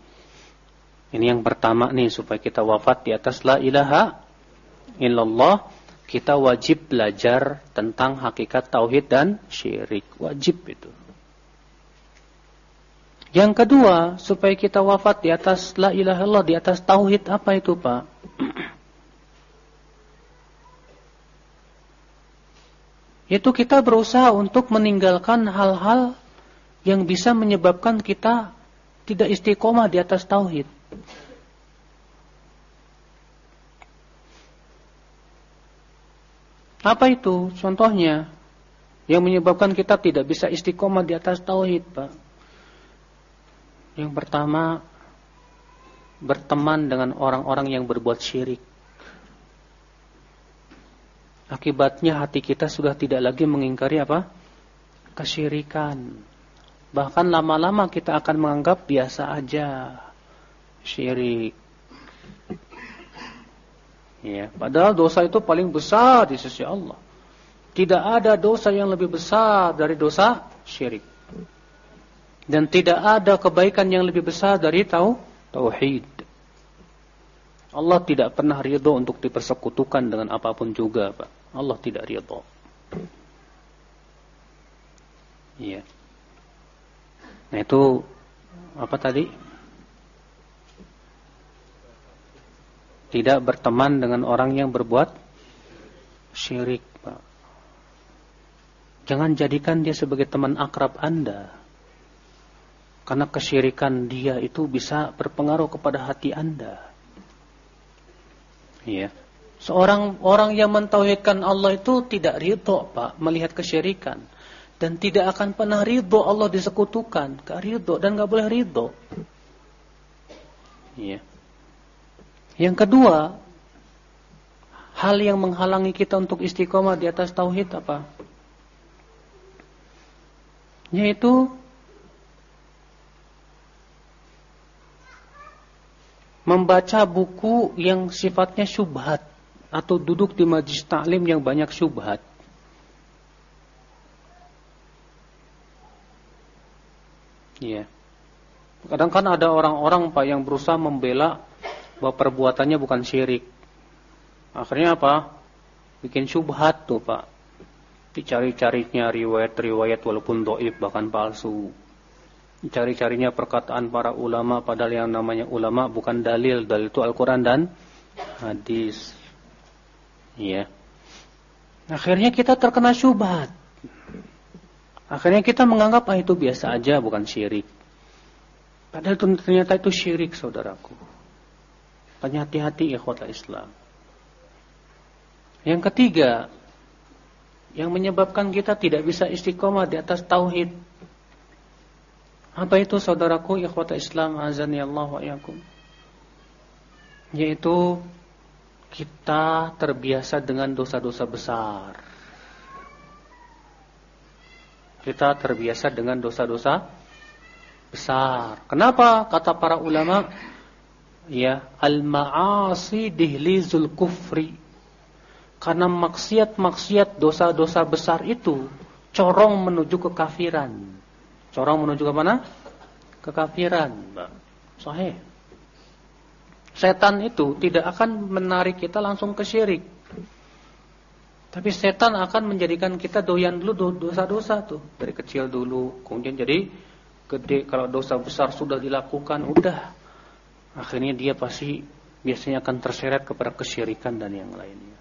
ini yang pertama nih supaya kita wafat di atas la ilaha illallah, kita wajib belajar tentang hakikat tauhid dan syirik. Wajib itu. Yang kedua, supaya kita wafat di atas la ilaha illallah, di atas tauhid apa itu, Pak? Yaitu kita berusaha untuk meninggalkan hal-hal yang bisa menyebabkan kita tidak istiqomah di atas tauhid. Apa itu? Contohnya yang menyebabkan kita tidak bisa istiqomah di atas tauhid, Pak. Yang pertama berteman dengan orang-orang yang berbuat syirik. Akibatnya hati kita sudah tidak lagi mengingkari apa? Kesyirikan. Bahkan lama-lama kita akan menganggap biasa aja syirik. Ya, padahal dosa itu paling besar di sisi Allah. Tidak ada dosa yang lebih besar dari dosa syirik. Dan tidak ada kebaikan yang lebih besar dari tau tauhid. Allah tidak pernah ridho untuk dipersekutukan dengan apa pun juga, Pak. Allah tidak ridha. Iya. Nah itu apa tadi? Tidak berteman dengan orang yang berbuat syirik, Pak. Jangan jadikan dia sebagai teman akrab Anda. Karena kesyirikan dia itu bisa berpengaruh kepada hati Anda. Iya. Seorang orang yang mentauhidkan Allah itu tidak ridho, Pak, melihat kesyirikan. Dan tidak akan pernah ridho Allah disekutukan. Gak ridho dan gak boleh ridho. Iya. Yang kedua, hal yang menghalangi kita untuk istiqomah di atas tauhid apa? Yaitu membaca buku yang sifatnya syubhat atau duduk di majlis taklim yang banyak syubhat. Iya. Kadang kan ada orang-orang Pak yang berusaha membela bahwa perbuatannya bukan syirik. Akhirnya apa? Bikin syubhat tuh Pak. Dicari-carinya riwayat-riwayat walaupun doib bahkan palsu. Dicari-carinya perkataan para ulama padahal yang namanya ulama bukan dalil. Dalil itu Al-Quran dan hadis. Iya. Akhirnya kita terkena syubhat. Akhirnya kita menganggap ah itu biasa aja bukan syirik. Padahal ternyata itu syirik saudaraku. Tanya hati-hati ikhwata Islam. Yang ketiga, yang menyebabkan kita tidak bisa istiqomah di atas tauhid. Apa itu saudaraku ikhwata Islam azan ya Allah wa yakum? Yaitu kita terbiasa dengan dosa-dosa besar. Kita terbiasa dengan dosa-dosa besar. Kenapa? Kata para ulama, ya, al-ma'asi dihlizul kufri. Karena maksiat-maksiat dosa-dosa besar itu corong menuju kekafiran. Corong menuju ke mana? Kekafiran. Sahih. Setan itu tidak akan menarik kita langsung ke syirik. Tapi setan akan menjadikan kita doyan dulu dosa-dosa tuh. Dari kecil dulu, kemudian jadi gede. Kalau dosa besar sudah dilakukan, udah. Akhirnya dia pasti biasanya akan terseret kepada kesyirikan dan yang lainnya.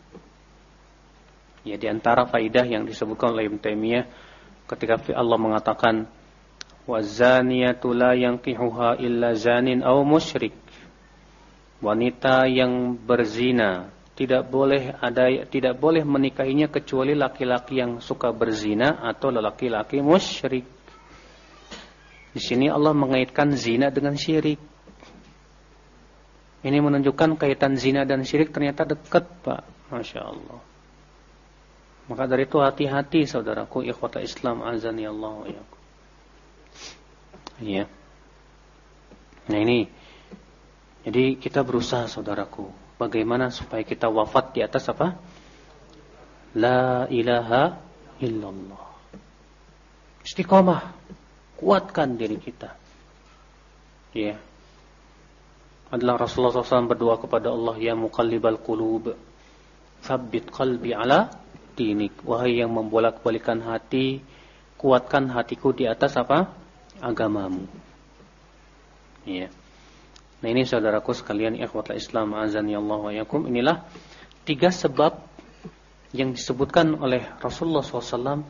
Ya di antara faidah yang disebutkan oleh Ibn ketika Allah mengatakan wazaniyatu la yanqihuha illa zanin aw musyrik. Wanita yang berzina tidak boleh ada tidak boleh menikahinya kecuali laki-laki yang suka berzina atau laki-laki musyrik. Di sini Allah mengaitkan zina dengan syirik. Ini menunjukkan kaitan zina dan syirik ternyata dekat, Pak. Masya Allah. Maka dari itu hati-hati saudaraku ikhwata Islam azani Allah wa Iya. Nah ini jadi kita berusaha saudaraku bagaimana supaya kita wafat di atas apa? La ilaha illallah. Istiqomah. Kuatkan diri kita. Ya. Adalah Rasulullah SAW berdoa kepada Allah ya muqallibal qulub. Thabbit qalbi ala dinik. Wahai yang membolak-balikan hati, kuatkan hatiku di atas apa? Agamamu. Iya. Nah ini saudaraku sekalian ikhwatul Islam azani Allah wa yakum. Inilah tiga sebab yang disebutkan oleh Rasulullah SAW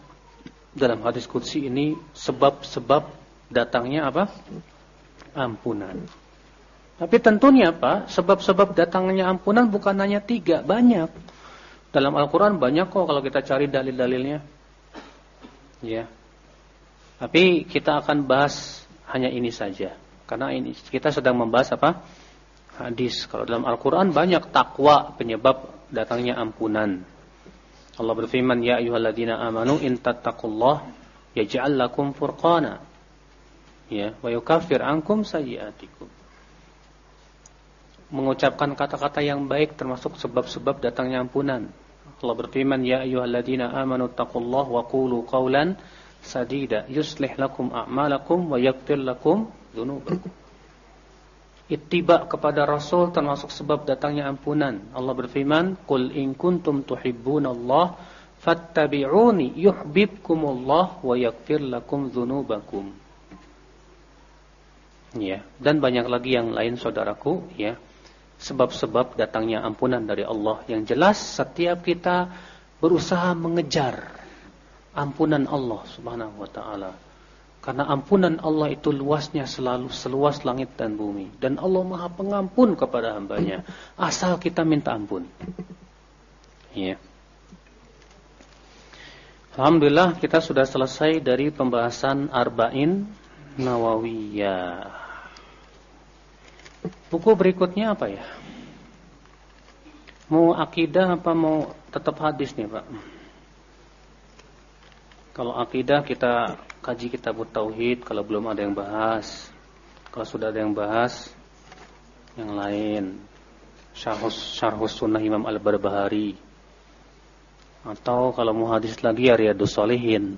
dalam hadis kudsi ini sebab-sebab datangnya apa? Ampunan. Tapi tentunya apa? Sebab-sebab datangnya ampunan bukan hanya tiga, banyak. Dalam Al-Quran banyak kok kalau kita cari dalil-dalilnya. Ya. Tapi kita akan bahas hanya ini saja. Karena ini kita sedang membahas apa? Hadis. Kalau dalam Al-Quran banyak takwa penyebab datangnya ampunan. Allah berfirman, Ya ayuhalladzina amanu in tattaqullah yaj'al lakum furqana. Ya, wa yukaffir ankum sayyiatikum mengucapkan kata-kata yang baik termasuk sebab-sebab datangnya ampunan. Allah berfirman, "Ya ayyuhalladzina amanu taqullaha wa qulu qawlan sadida yuslih lakum a'malakum wa yaghfir lakum dzunubakum." Ittiba kepada Rasul termasuk sebab datangnya ampunan. Allah berfirman, "Qul in kuntum tuhibbunallaha fattabi'uni yuhibbukumullah wa yaghfir lakum dzunubakum." Ya, dan banyak lagi yang lain saudaraku, ya sebab-sebab datangnya ampunan dari Allah. Yang jelas setiap kita berusaha mengejar ampunan Allah Subhanahu wa taala. Karena ampunan Allah itu luasnya selalu seluas langit dan bumi dan Allah Maha Pengampun kepada hambanya asal kita minta ampun. Ya. Alhamdulillah kita sudah selesai dari pembahasan Arba'in Nawawiyah. Buku berikutnya apa ya? Mau akidah apa mau tetap hadis nih Pak? Kalau akidah kita kaji kitab tauhid kalau belum ada yang bahas. Kalau sudah ada yang bahas yang lain. Syarhus Syarhus Sunnah Imam Al-Barbahari. Atau kalau mau hadis lagi ya Riyadus Shalihin.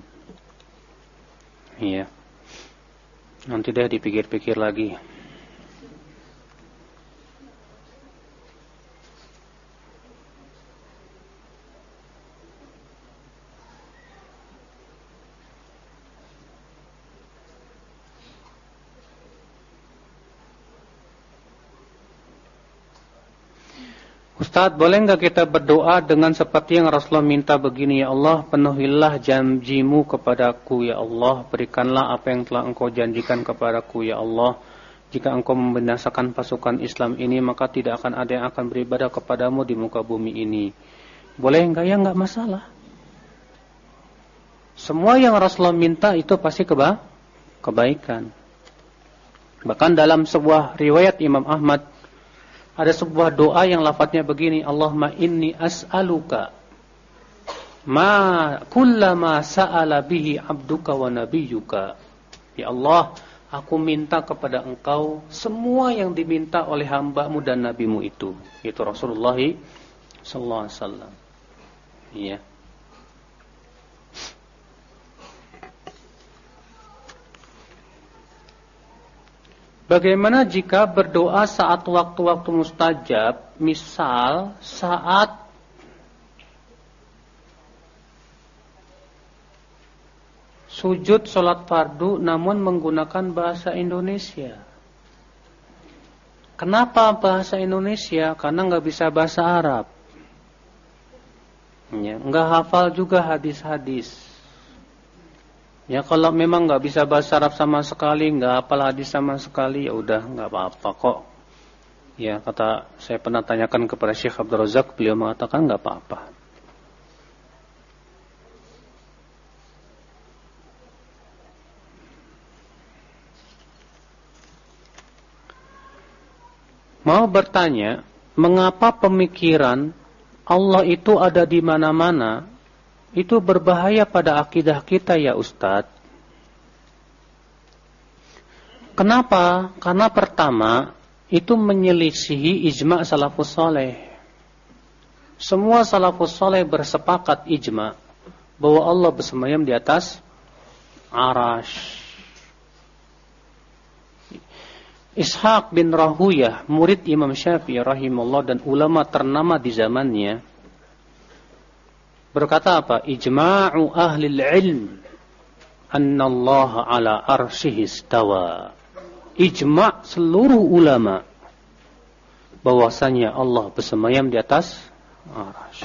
Iya. Nanti deh dipikir-pikir lagi. Ustaz, boleh enggak kita berdoa dengan seperti yang Rasulullah minta begini, Ya Allah, penuhilah janjimu kepadaku, Ya Allah, berikanlah apa yang telah engkau janjikan kepadaku, Ya Allah. Jika engkau membinasakan pasukan Islam ini, maka tidak akan ada yang akan beribadah kepadamu di muka bumi ini. Boleh enggak? Ya enggak masalah. Semua yang Rasulullah minta itu pasti keba kebaikan. Bahkan dalam sebuah riwayat Imam Ahmad ada sebuah doa yang lafadznya begini, Allahumma inni as'aluka ma kullama sa'ala bihi abduka wa nabiyyuka. Ya Allah, Aku minta kepada engkau semua yang diminta oleh hambamu dan nabimu itu. Itu Rasulullah sallallahu alaihi wasallam. Iya. Bagaimana jika berdoa saat waktu-waktu mustajab, misal saat sujud sholat fardu namun menggunakan bahasa Indonesia. Kenapa bahasa Indonesia? Karena nggak bisa bahasa Arab. Ya, nggak hafal juga hadis-hadis. Ya kalau memang nggak bisa bahasa Arab sama sekali, nggak hafal hadis sama sekali, ya udah nggak apa-apa kok. Ya kata saya pernah tanyakan kepada Syekh Abdul Razak, beliau mengatakan nggak apa-apa. mau bertanya, mengapa pemikiran Allah itu ada di mana-mana, itu berbahaya pada akidah kita ya Ustadz. Kenapa? Karena pertama, itu menyelisihi ijma' salafus soleh. Semua salafus soleh bersepakat ijma' bahwa Allah bersemayam di atas arash. Ishaq bin Rahuyah, murid Imam Syafi'i rahimahullah dan ulama ternama di zamannya, berkata apa? Ijma'u ahli ilm anna Allah ala arsyihi istawa. Ijma' seluruh ulama bahwasanya Allah bersemayam di atas arash.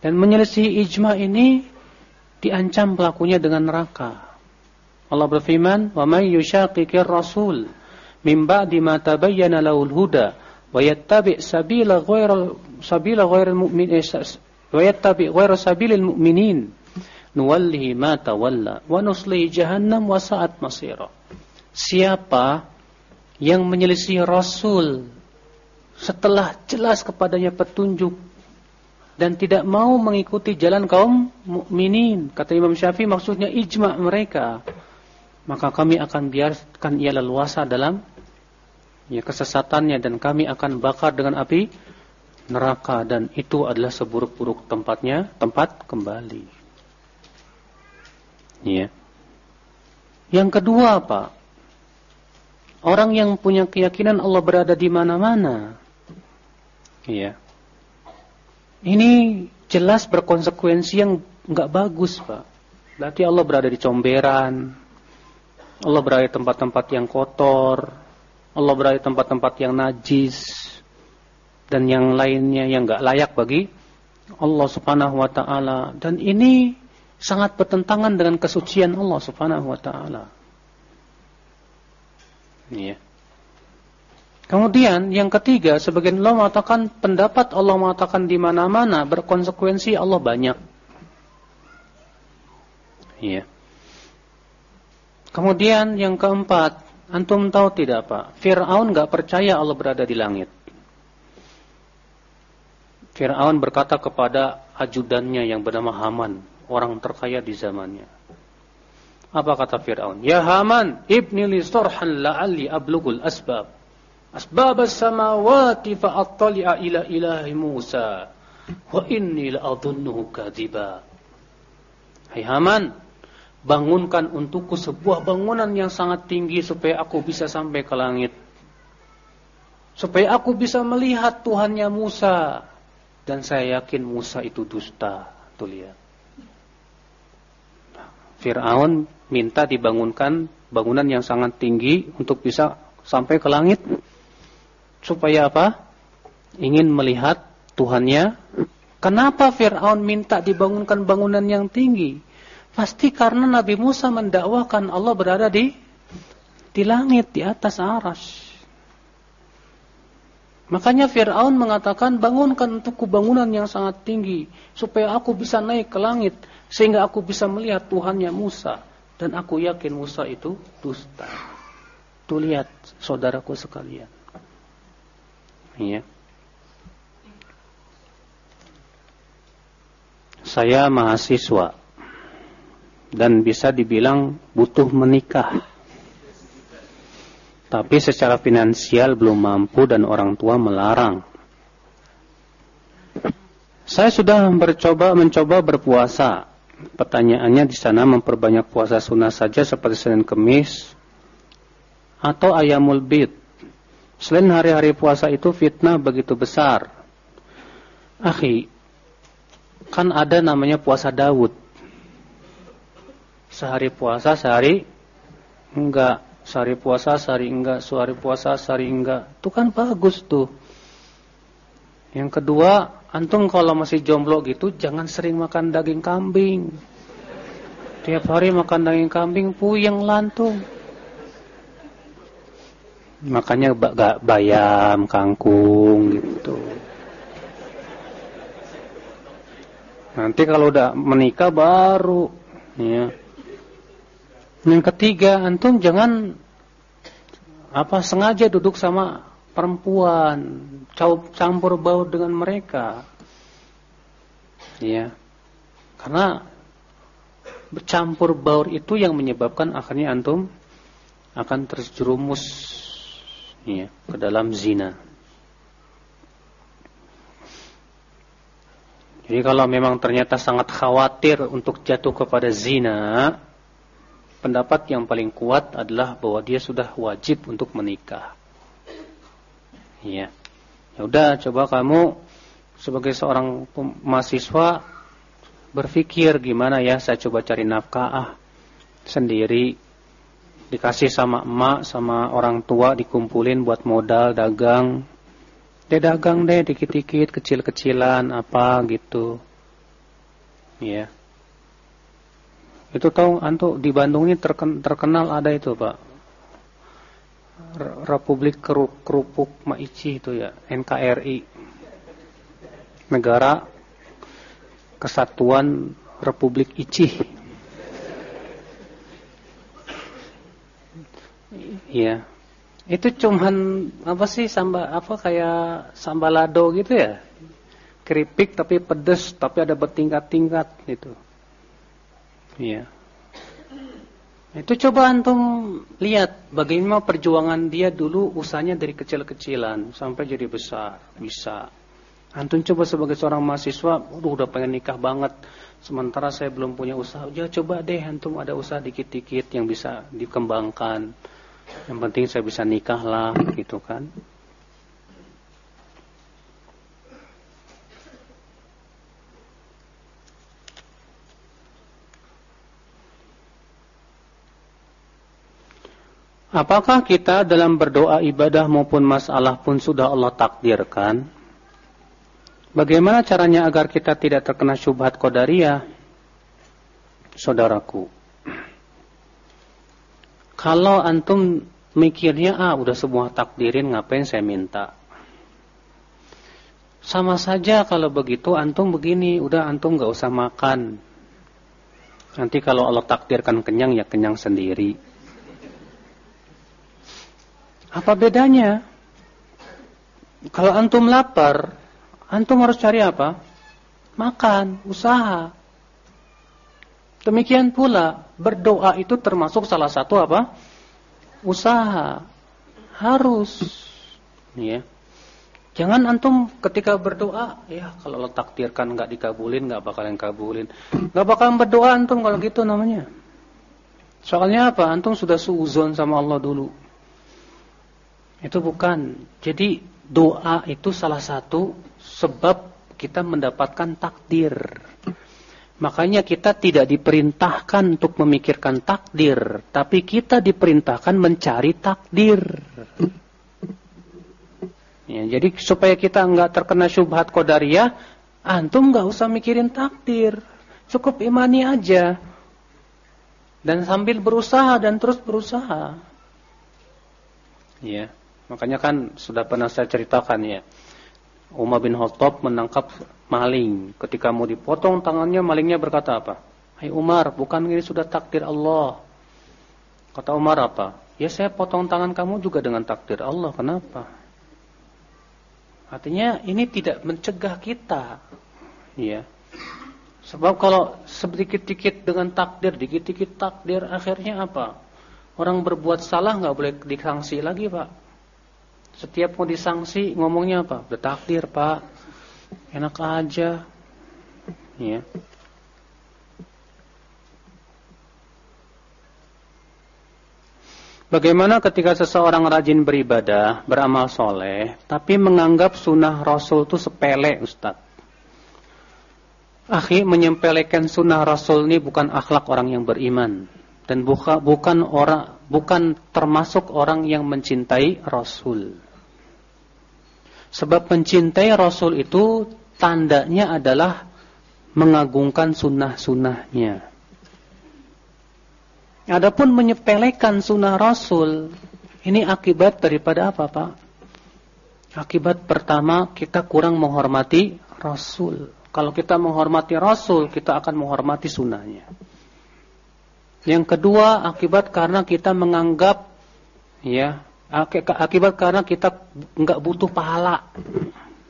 Dan menyelisih ijma' ini diancam pelakunya dengan neraka. Allah berfirman, "Wa may yushaqiqir rasul" min ba'di ma tabayyana lahul huda wa yattabi' sabila ghairal sabila ghairal mu'minin mu'minin jahannam siapa yang menyelisih rasul setelah jelas kepadanya petunjuk dan tidak mau mengikuti jalan kaum mukminin kata Imam Syafi'i maksudnya ijma mereka maka kami akan biarkan ia leluasa dalam ya kesesatannya dan kami akan bakar dengan api neraka dan itu adalah seburuk-buruk tempatnya, tempat kembali. Ya. Yang kedua apa? Orang yang punya keyakinan Allah berada di mana-mana. Ya. Ini jelas berkonsekuensi yang nggak bagus, Pak. Berarti Allah berada di comberan. Allah berada di tempat-tempat yang kotor, Allah berada di tempat-tempat yang najis dan yang lainnya yang enggak layak bagi Allah Subhanahu wa taala dan ini sangat bertentangan dengan kesucian Allah Subhanahu wa taala. Ya. Kemudian yang ketiga, sebagian Allah mengatakan pendapat Allah mengatakan di mana-mana berkonsekuensi Allah banyak. Ya. Kemudian yang keempat, Antum tahu tidak Pak? Fir'aun gak percaya Allah berada di langit. Fir'aun berkata kepada ajudannya yang bernama Haman, orang terkaya di zamannya. Apa kata Fir'aun? Ya Haman, ibni li surhan la'alli ablugul asbab. Asbab as-samawati fa'attali'a ila ilahi Musa. Wa inni la'adunnuhu kadiba. Hai Haman, bangunkan untukku sebuah bangunan yang sangat tinggi supaya aku bisa sampai ke langit. Supaya aku bisa melihat Tuhannya Musa. Dan saya yakin Musa itu dusta. Tuh lihat. Fir'aun minta dibangunkan bangunan yang sangat tinggi untuk bisa sampai ke langit. Supaya apa? Ingin melihat Tuhannya. Kenapa Fir'aun minta dibangunkan bangunan yang tinggi? Pasti karena Nabi Musa mendakwakan Allah berada di di langit di atas aras. Makanya Fir'aun mengatakan bangunkan untukku bangunan yang sangat tinggi supaya aku bisa naik ke langit sehingga aku bisa melihat Tuhannya Musa dan aku yakin Musa itu dusta. Tuh lihat saudaraku sekalian. Iya. Saya mahasiswa dan bisa dibilang butuh menikah. Tapi secara finansial belum mampu dan orang tua melarang. Saya sudah bercoba mencoba berpuasa. Pertanyaannya di sana memperbanyak puasa sunnah saja seperti Senin Kemis atau ayamul bid. Selain hari-hari puasa itu fitnah begitu besar. Akhi, kan ada namanya puasa Daud. Sehari puasa, sehari enggak. Sehari puasa, sehari enggak. Sehari puasa, sehari enggak. Itu kan bagus tuh. Yang kedua, Antum kalau masih jomblo gitu jangan sering makan daging kambing. Tiap hari makan daging kambing puyeng lantung. Makanya gak bayam, kangkung gitu. Nanti kalau udah menikah baru ya. Yang ketiga, antum jangan apa sengaja duduk sama perempuan, campur baur dengan mereka. Ya. Karena bercampur baur itu yang menyebabkan akhirnya antum akan terjerumus ya, ke dalam zina. Jadi kalau memang ternyata sangat khawatir untuk jatuh kepada zina, pendapat yang paling kuat adalah bahwa dia sudah wajib untuk menikah. Iya. Ya udah coba kamu sebagai seorang mahasiswa berpikir gimana ya saya coba cari nafkah ah, sendiri dikasih sama emak sama orang tua dikumpulin buat modal dagang. Dia dagang deh dikit-dikit kecil-kecilan apa gitu. Iya. Itu tahu antuk di Bandung ini terkenal ada itu, Pak. Republik Kerupuk Maici itu ya, NKRI. Negara Kesatuan Republik Ici. Iya. Itu cuman apa sih sambal apa kayak sambalado gitu ya? Keripik tapi pedes tapi ada bertingkat-tingkat itu. Iya. Itu coba antum lihat bagaimana perjuangan dia dulu usahanya dari kecil-kecilan sampai jadi besar, bisa. Antum coba sebagai seorang mahasiswa, udah udah pengen nikah banget. Sementara saya belum punya usaha. Ya coba deh antum ada usaha dikit-dikit yang bisa dikembangkan. Yang penting saya bisa nikah lah gitu kan. Apakah kita dalam berdoa ibadah maupun masalah pun sudah Allah takdirkan? Bagaimana caranya agar kita tidak terkena syubhat qadariyah? Saudaraku, kalau antum mikirnya ah udah semua takdirin ngapain saya minta? Sama saja kalau begitu antum begini, udah antum gak usah makan. Nanti kalau Allah takdirkan kenyang ya kenyang sendiri. Apa bedanya? Kalau antum lapar, antum harus cari apa? Makan, usaha. Demikian pula berdoa itu termasuk salah satu apa? Usaha. Harus. Ya. Jangan antum ketika berdoa, ya kalau takdirkan nggak dikabulin, nggak bakalan kabulin. Nggak bakalan berdoa antum kalau gitu namanya. Soalnya apa? Antum sudah suuzon sama Allah dulu. Itu bukan. Jadi doa itu salah satu sebab kita mendapatkan takdir. Makanya kita tidak diperintahkan untuk memikirkan takdir, tapi kita diperintahkan mencari takdir. Ya, jadi supaya kita enggak terkena syubhat qadariyah, antum enggak usah mikirin takdir. Cukup imani aja. Dan sambil berusaha dan terus berusaha. Ya. Makanya kan sudah pernah saya ceritakan ya. Umar bin Khattab menangkap maling. Ketika mau dipotong tangannya, malingnya berkata apa? Hai Umar, bukan ini sudah takdir Allah. Kata Umar apa? Ya saya potong tangan kamu juga dengan takdir Allah. Kenapa? Artinya ini tidak mencegah kita. Ya. Sebab kalau sedikit-dikit dengan takdir, dikit-dikit takdir, akhirnya apa? Orang berbuat salah nggak boleh disanksi lagi, Pak. Setiap mau disanksi ngomongnya apa? Udah takdir, Pak. Enak aja. Ya. Bagaimana ketika seseorang rajin beribadah, beramal soleh, tapi menganggap sunnah Rasul itu sepele, Ustaz? Akhi, menyempelekan sunnah Rasul ini bukan akhlak orang yang beriman. Dan buka, bukan orang, bukan termasuk orang yang mencintai Rasul. Sebab mencintai Rasul itu tandanya adalah mengagungkan sunnah-sunnahnya. Adapun menyepelekan sunnah Rasul, ini akibat daripada apa Pak? Akibat pertama kita kurang menghormati Rasul. Kalau kita menghormati Rasul, kita akan menghormati sunnahnya. Yang kedua, akibat karena kita menganggap, ya, akibat karena kita nggak butuh pahala.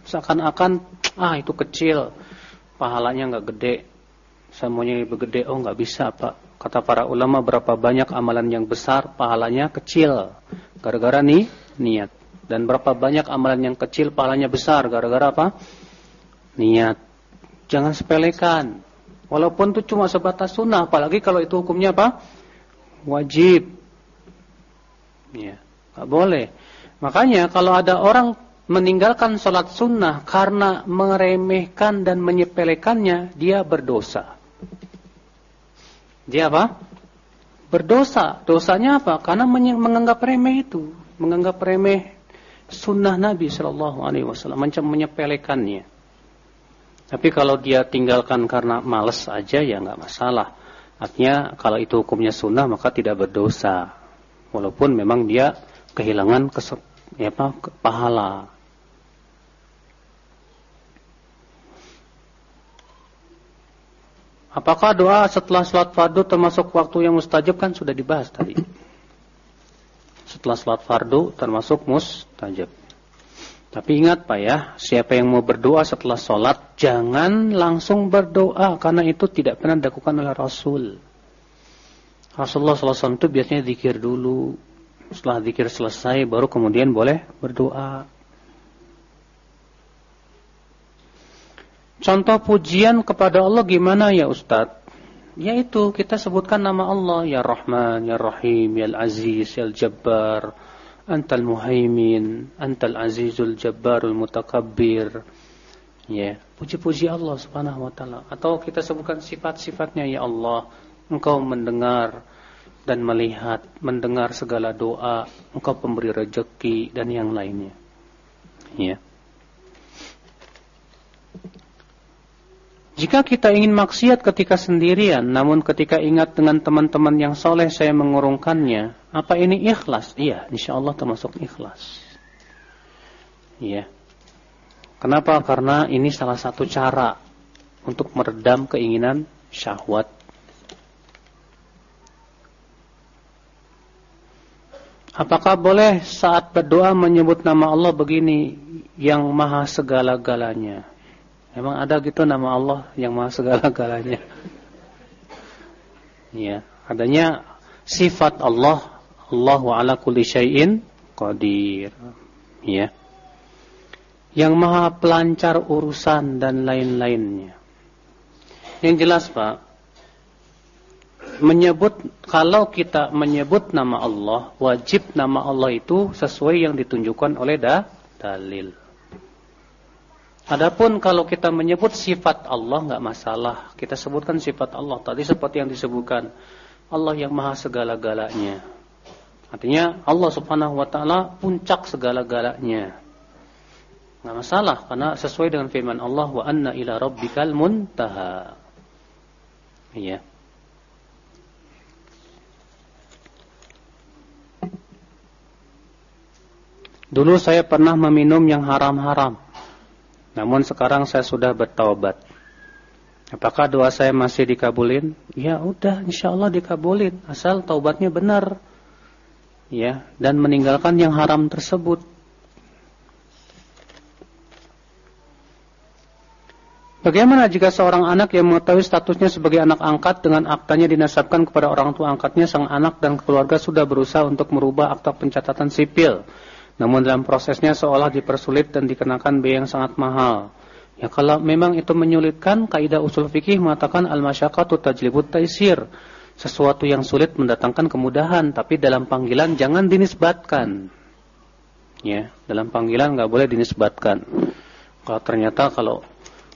Seakan-akan, ah itu kecil, pahalanya nggak gede. Semuanya begede, oh nggak bisa Pak Kata para ulama berapa banyak amalan yang besar, pahalanya kecil. Gara-gara nih niat. Dan berapa banyak amalan yang kecil, pahalanya besar. Gara-gara apa? Niat. Jangan sepelekan. Walaupun itu cuma sebatas sunnah. Apalagi kalau itu hukumnya apa? Wajib. Ya, gak boleh. Makanya kalau ada orang meninggalkan sholat sunnah karena meremehkan dan menyepelekannya, dia berdosa. Dia apa? Berdosa. Dosanya apa? Karena menganggap remeh itu, menganggap remeh sunnah Nabi Shallallahu Alaihi Wasallam, macam menyepelekannya. Tapi kalau dia tinggalkan karena males aja ya nggak masalah. Artinya kalau itu hukumnya sunnah maka tidak berdosa. Walaupun memang dia kehilangan kesep, ya apa, pahala. Apakah doa setelah sholat fardu termasuk waktu yang mustajab kan sudah dibahas tadi. Setelah sholat fardu termasuk mustajab. Tapi ingat Pak ya, siapa yang mau berdoa setelah sholat, jangan langsung berdoa. Karena itu tidak pernah dilakukan oleh Rasul. Rasulullah SAW itu biasanya zikir dulu. Setelah zikir selesai, baru kemudian boleh berdoa. Contoh pujian kepada Allah gimana ya Ustadz? Yaitu kita sebutkan nama Allah ya Rahman, ya Rahim, ya Al-Aziz, ya Al-Jabbar, Antal Muhaimin, Antal Azizul Jabbarul Mutakabbir. Ya, puji-puji Allah Subhanahu wa taala. Atau kita sebutkan sifat-sifatnya ya Allah, Engkau mendengar dan melihat, mendengar segala doa, Engkau pemberi rezeki dan yang lainnya. Ya. Jika kita ingin maksiat ketika sendirian, namun ketika ingat dengan teman-teman yang soleh saya mengurungkannya, apa ini ikhlas? Iya, insya Allah termasuk ikhlas. Iya. Kenapa? Karena ini salah satu cara untuk meredam keinginan syahwat. Apakah boleh saat berdoa menyebut nama Allah begini yang maha segala-galanya? Emang ada gitu nama Allah yang maha segala-galanya? Ya, adanya sifat Allah, Allahu ala kulli syai'in qadir. Ya. Yang maha pelancar urusan dan lain-lainnya. Yang jelas, Pak, menyebut kalau kita menyebut nama Allah, wajib nama Allah itu sesuai yang ditunjukkan oleh da, dalil. Adapun kalau kita menyebut sifat Allah nggak masalah. Kita sebutkan sifat Allah tadi seperti yang disebutkan Allah yang maha segala-galanya. Artinya Allah Subhanahu wa taala puncak segala-galanya. Nggak masalah karena sesuai dengan firman Allah wa anna ila rabbikal muntaha. Iya. Dulu saya pernah meminum yang haram-haram. Namun sekarang saya sudah bertaubat. Apakah doa saya masih dikabulin? Ya udah, insya Allah dikabulin. Asal taubatnya benar. Ya, dan meninggalkan yang haram tersebut. Bagaimana jika seorang anak yang mengetahui statusnya sebagai anak angkat dengan aktanya dinasabkan kepada orang tua angkatnya, sang anak dan keluarga sudah berusaha untuk merubah akta pencatatan sipil. Namun dalam prosesnya seolah dipersulit dan dikenakan biaya yang sangat mahal. Ya kalau memang itu menyulitkan, kaidah usul fikih mengatakan al-masyaqqatu tajlibut taisir. Sesuatu yang sulit mendatangkan kemudahan, tapi dalam panggilan jangan dinisbatkan. Ya, dalam panggilan nggak boleh dinisbatkan. Kalau ternyata kalau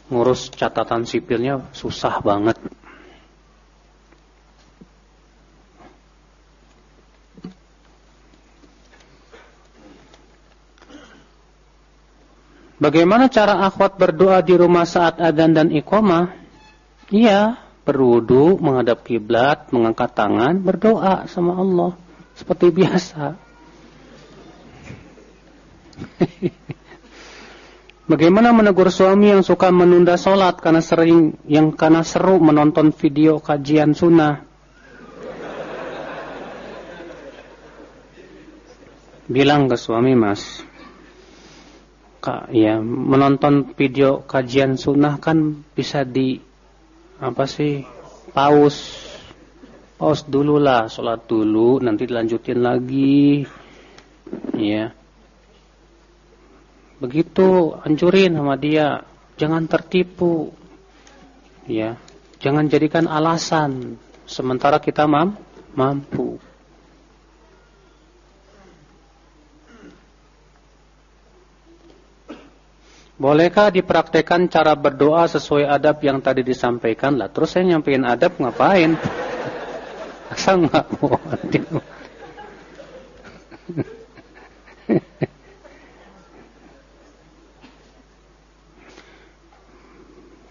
ngurus catatan sipilnya susah banget. Bagaimana cara akhwat berdoa di rumah saat adzan dan iqamah? Iya, berwudu, menghadap kiblat, mengangkat tangan, berdoa sama Allah seperti biasa. Bagaimana menegur suami yang suka menunda sholat karena sering yang karena seru menonton video kajian sunnah? Bilang ke suami mas, ya menonton video kajian sunnah kan bisa di apa sih paus paus dulu lah sholat dulu nanti dilanjutin lagi ya Begitu anjurin sama dia, jangan tertipu. Ya, jangan jadikan alasan sementara kita mam mampu. Bolehkah dipraktekkan cara berdoa sesuai adab yang tadi disampaikan lah? Terus saya nyampein adab ngapain? Asal nggak.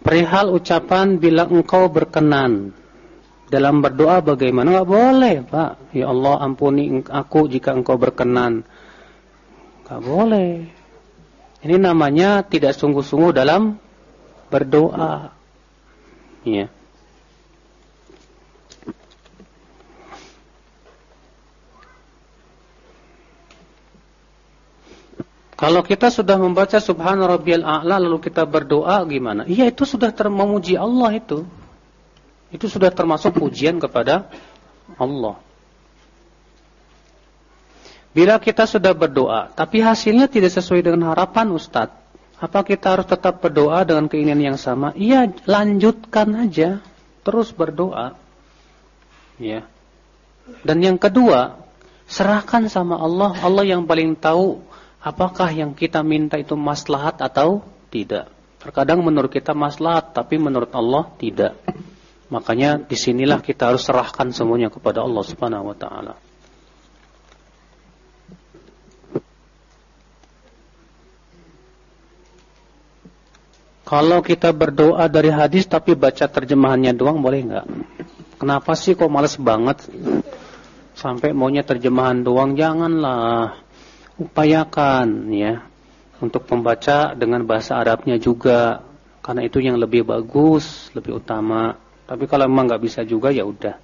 Perihal ucapan bila engkau berkenan dalam berdoa bagaimana? Enggak boleh, Pak. Ya Allah ampuni aku jika engkau berkenan. Enggak boleh. Ini namanya tidak sungguh-sungguh dalam berdoa. Ya. Kalau kita sudah membaca subhana rabbiyal a'la lalu kita berdoa gimana? Iya itu sudah memuji Allah itu. Itu sudah termasuk pujian kepada Allah. Bila kita sudah berdoa, tapi hasilnya tidak sesuai dengan harapan Ustadz, apa kita harus tetap berdoa dengan keinginan yang sama? Iya, lanjutkan aja, terus berdoa. Ya. Dan yang kedua, serahkan sama Allah, Allah yang paling tahu apakah yang kita minta itu maslahat atau tidak. Terkadang menurut kita maslahat, tapi menurut Allah tidak. Makanya di sinilah kita harus serahkan semuanya kepada Allah Subhanahu Wa Taala. Kalau kita berdoa dari hadis tapi baca terjemahannya doang boleh nggak? Kenapa sih kok males banget? Sampai maunya terjemahan doang janganlah upayakan ya untuk membaca dengan bahasa Arabnya juga karena itu yang lebih bagus, lebih utama. Tapi kalau memang nggak bisa juga ya udah.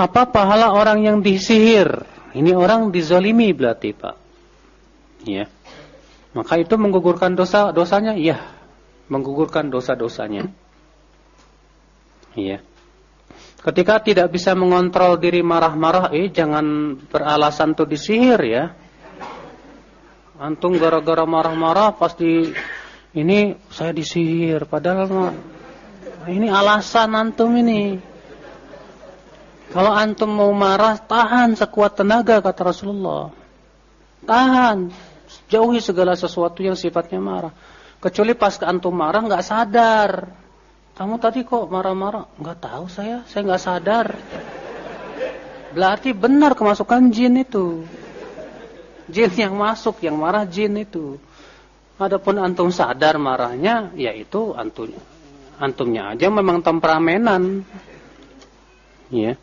Apa pahala orang yang disihir? Ini orang dizolimi berarti Pak. Ya. Maka itu menggugurkan dosa dosanya? Iya. Menggugurkan dosa-dosanya. Iya. Ketika tidak bisa mengontrol diri marah-marah, eh jangan beralasan tuh disihir ya. Antum gara-gara marah-marah pasti ini saya disihir padahal ini alasan antum ini. Kalau antum mau marah, tahan sekuat tenaga kata Rasulullah. Tahan, jauhi segala sesuatu yang sifatnya marah. Kecuali pas ke antum marah nggak sadar. Kamu tadi kok marah-marah? Nggak tahu saya, saya nggak sadar. Berarti benar kemasukan jin itu. Jin yang masuk, yang marah jin itu. Adapun antum sadar marahnya, yaitu antum antumnya aja memang temperamenan. Ya.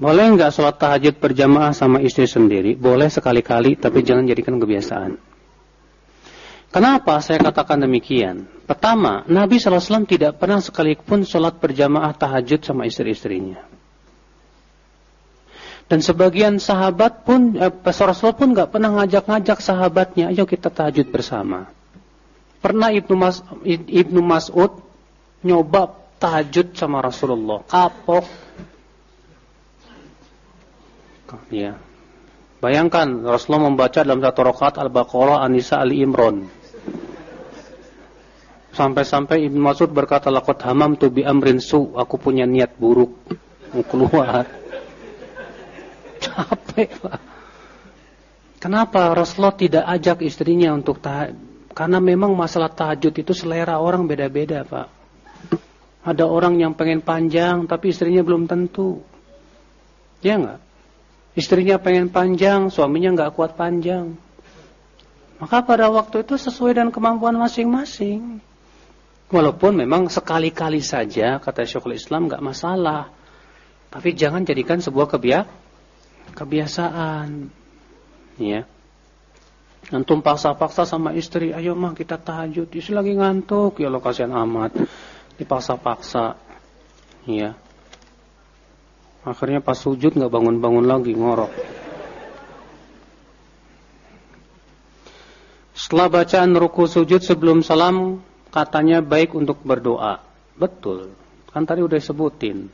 Boleh nggak sholat tahajud berjamaah sama istri sendiri? Boleh sekali-kali, tapi jangan jadikan kebiasaan. Kenapa saya katakan demikian? Pertama, Nabi SAW tidak pernah sekalipun sholat berjamaah tahajud sama istri-istrinya. Dan sebagian sahabat pun, eh, Rasul pun nggak pernah ngajak-ngajak sahabatnya, ayo kita tahajud bersama. Pernah Ibnu, Mas, Ibnu Mas'ud nyoba tahajud sama Rasulullah, kapok Ya. Bayangkan Rasulullah membaca dalam satu rakaat Al-Baqarah, An-Nisa, Ali Imran. Sampai-sampai Ibn Mas'ud berkata, Laqad hamam tu bi amrin su. Aku punya niat buruk. Mau keluar. Capek, Pak. Kenapa Rasulullah tidak ajak istrinya untuk tahajud? Karena memang masalah tahajud itu selera orang beda-beda, Pak. Ada orang yang pengen panjang, tapi istrinya belum tentu. Ya enggak? Istrinya pengen panjang, suaminya nggak kuat panjang. Maka pada waktu itu sesuai dengan kemampuan masing-masing. Walaupun memang sekali-kali saja, kata Syekhul Islam, nggak masalah. Tapi jangan jadikan sebuah kebia kebiasaan. Ya. Antum paksa-paksa sama istri, ayo mah kita tahajud. Istri lagi ngantuk, ya lo kasihan amat. Dipaksa-paksa. Ya. Akhirnya pas sujud nggak bangun-bangun lagi ngorok. Setelah bacaan ruku sujud sebelum salam katanya baik untuk berdoa. Betul. Kan tadi udah sebutin.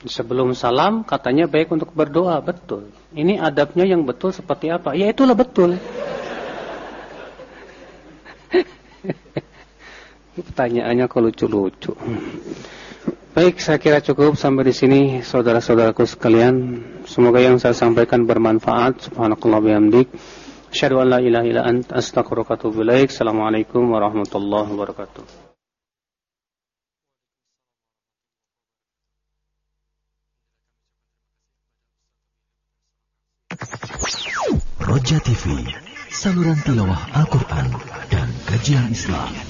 Sebelum salam katanya baik untuk berdoa. Betul. Ini adabnya yang betul seperti apa? Ya itulah betul. Pertanyaannya kok lucu-lucu. Baik, saya kira cukup sampai di sini saudara-saudaraku sekalian. Semoga yang saya sampaikan bermanfaat. Subhanakallah bihamdik. Asyhadu an la ilaha illa ant astaghfiruka wa. Assalamualaikum warahmatullahi wabarakatuh. Roja TV, saluran tilawah Al-Quran dan kajian Islam.